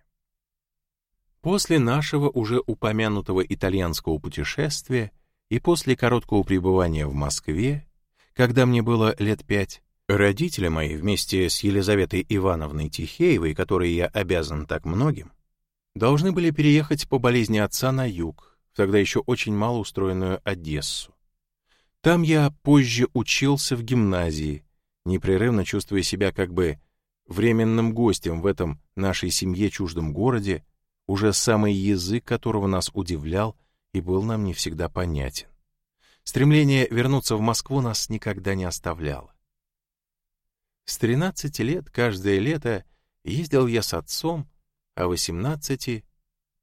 После нашего уже упомянутого итальянского путешествия и после короткого пребывания в Москве, когда мне было лет пять, родители мои вместе с Елизаветой Ивановной Тихеевой, которой я обязан так многим, должны были переехать по болезни отца на юг, в тогда еще очень мало устроенную Одессу. Там я позже учился в гимназии, непрерывно чувствуя себя как бы временным гостем в этом нашей семье чуждом городе, уже самый язык которого нас удивлял и был нам не всегда понятен. Стремление вернуться в Москву нас никогда не оставляло. С 13 лет каждое лето ездил я с отцом, а 18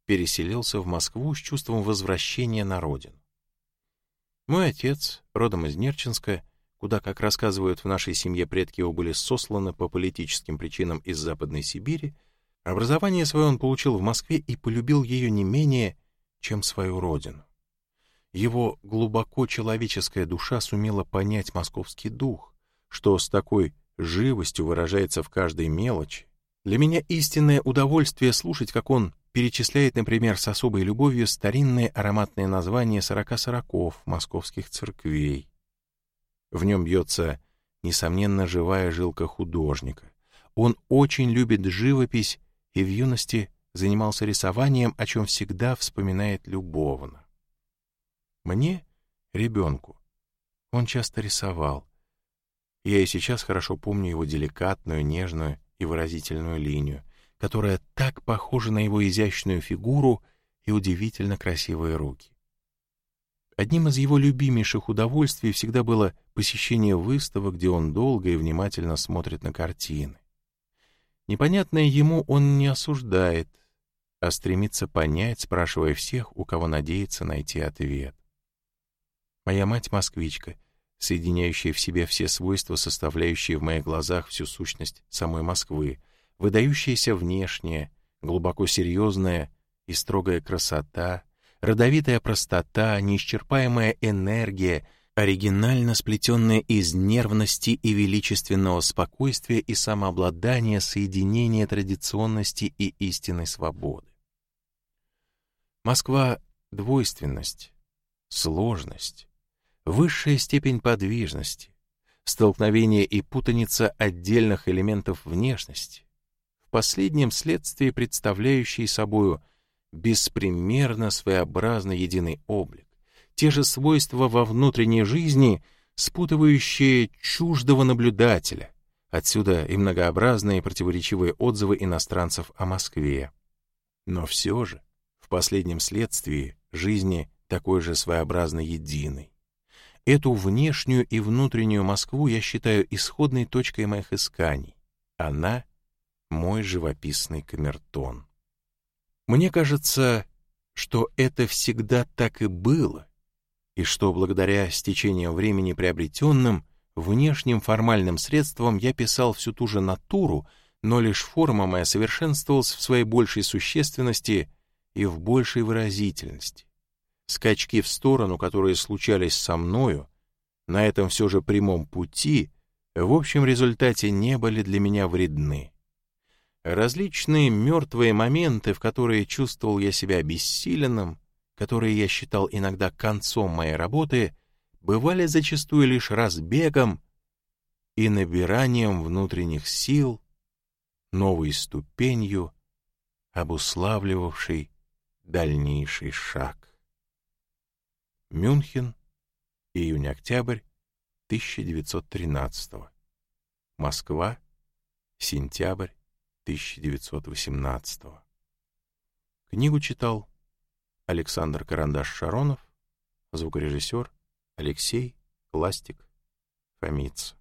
переселился в Москву с чувством возвращения на родину. Мой отец, родом из Нерчинска, куда, как рассказывают в нашей семье, предки его были сосланы по политическим причинам из Западной Сибири, образование свое он получил в Москве и полюбил ее не менее, чем свою родину. Его глубоко человеческая душа сумела понять московский дух, что с такой живостью выражается в каждой мелочи. Для меня истинное удовольствие слушать, как он перечисляет, например, с особой любовью старинные ароматные названия сорока сороков московских церквей. В нем бьется, несомненно, живая жилка художника. Он очень любит живопись и в юности занимался рисованием, о чем всегда вспоминает любовно. Мне, ребенку, он часто рисовал. Я и сейчас хорошо помню его деликатную, нежную и выразительную линию, которая так похожа на его изящную фигуру и удивительно красивые руки. Одним из его любимейших удовольствий всегда было посещение выставок, где он долго и внимательно смотрит на картины. Непонятное ему он не осуждает, а стремится понять, спрашивая всех, у кого надеется найти ответ. Моя мать — москвичка, соединяющая в себе все свойства, составляющие в моих глазах всю сущность самой Москвы, выдающаяся внешняя, глубоко серьезная и строгая красота — родовитая простота, неисчерпаемая энергия, оригинально сплетенная из нервности и величественного спокойствия и самообладания, соединения традиционности и истинной свободы. Москва — двойственность, сложность, высшая степень подвижности, столкновение и путаница отдельных элементов внешности, в последнем следствии представляющие собою — беспримерно своеобразный единый облик, те же свойства во внутренней жизни, спутывающие чуждого наблюдателя, отсюда и многообразные противоречивые отзывы иностранцев о Москве. Но все же, в последнем следствии жизни такой же своеобразно единой. Эту внешнюю и внутреннюю Москву я считаю исходной точкой моих исканий. Она — мой живописный камертон. Мне кажется, что это всегда так и было, и что благодаря стечению времени приобретенным, внешним формальным средствам я писал всю ту же натуру, но лишь форма моя совершенствовалась в своей большей существенности и в большей выразительности. Скачки в сторону, которые случались со мною, на этом все же прямом пути, в общем результате не были для меня вредны. Различные мертвые моменты, в которые чувствовал я себя обессиленным, которые я считал иногда концом моей работы, бывали зачастую лишь разбегом и набиранием внутренних сил, новой ступенью, обуславливавшей дальнейший шаг. Мюнхен, июнь-октябрь 1913 Москва, сентябрь 1918 Книгу читал Александр Карандаш-Шаронов, звукорежиссер Алексей Ластик Фомиц.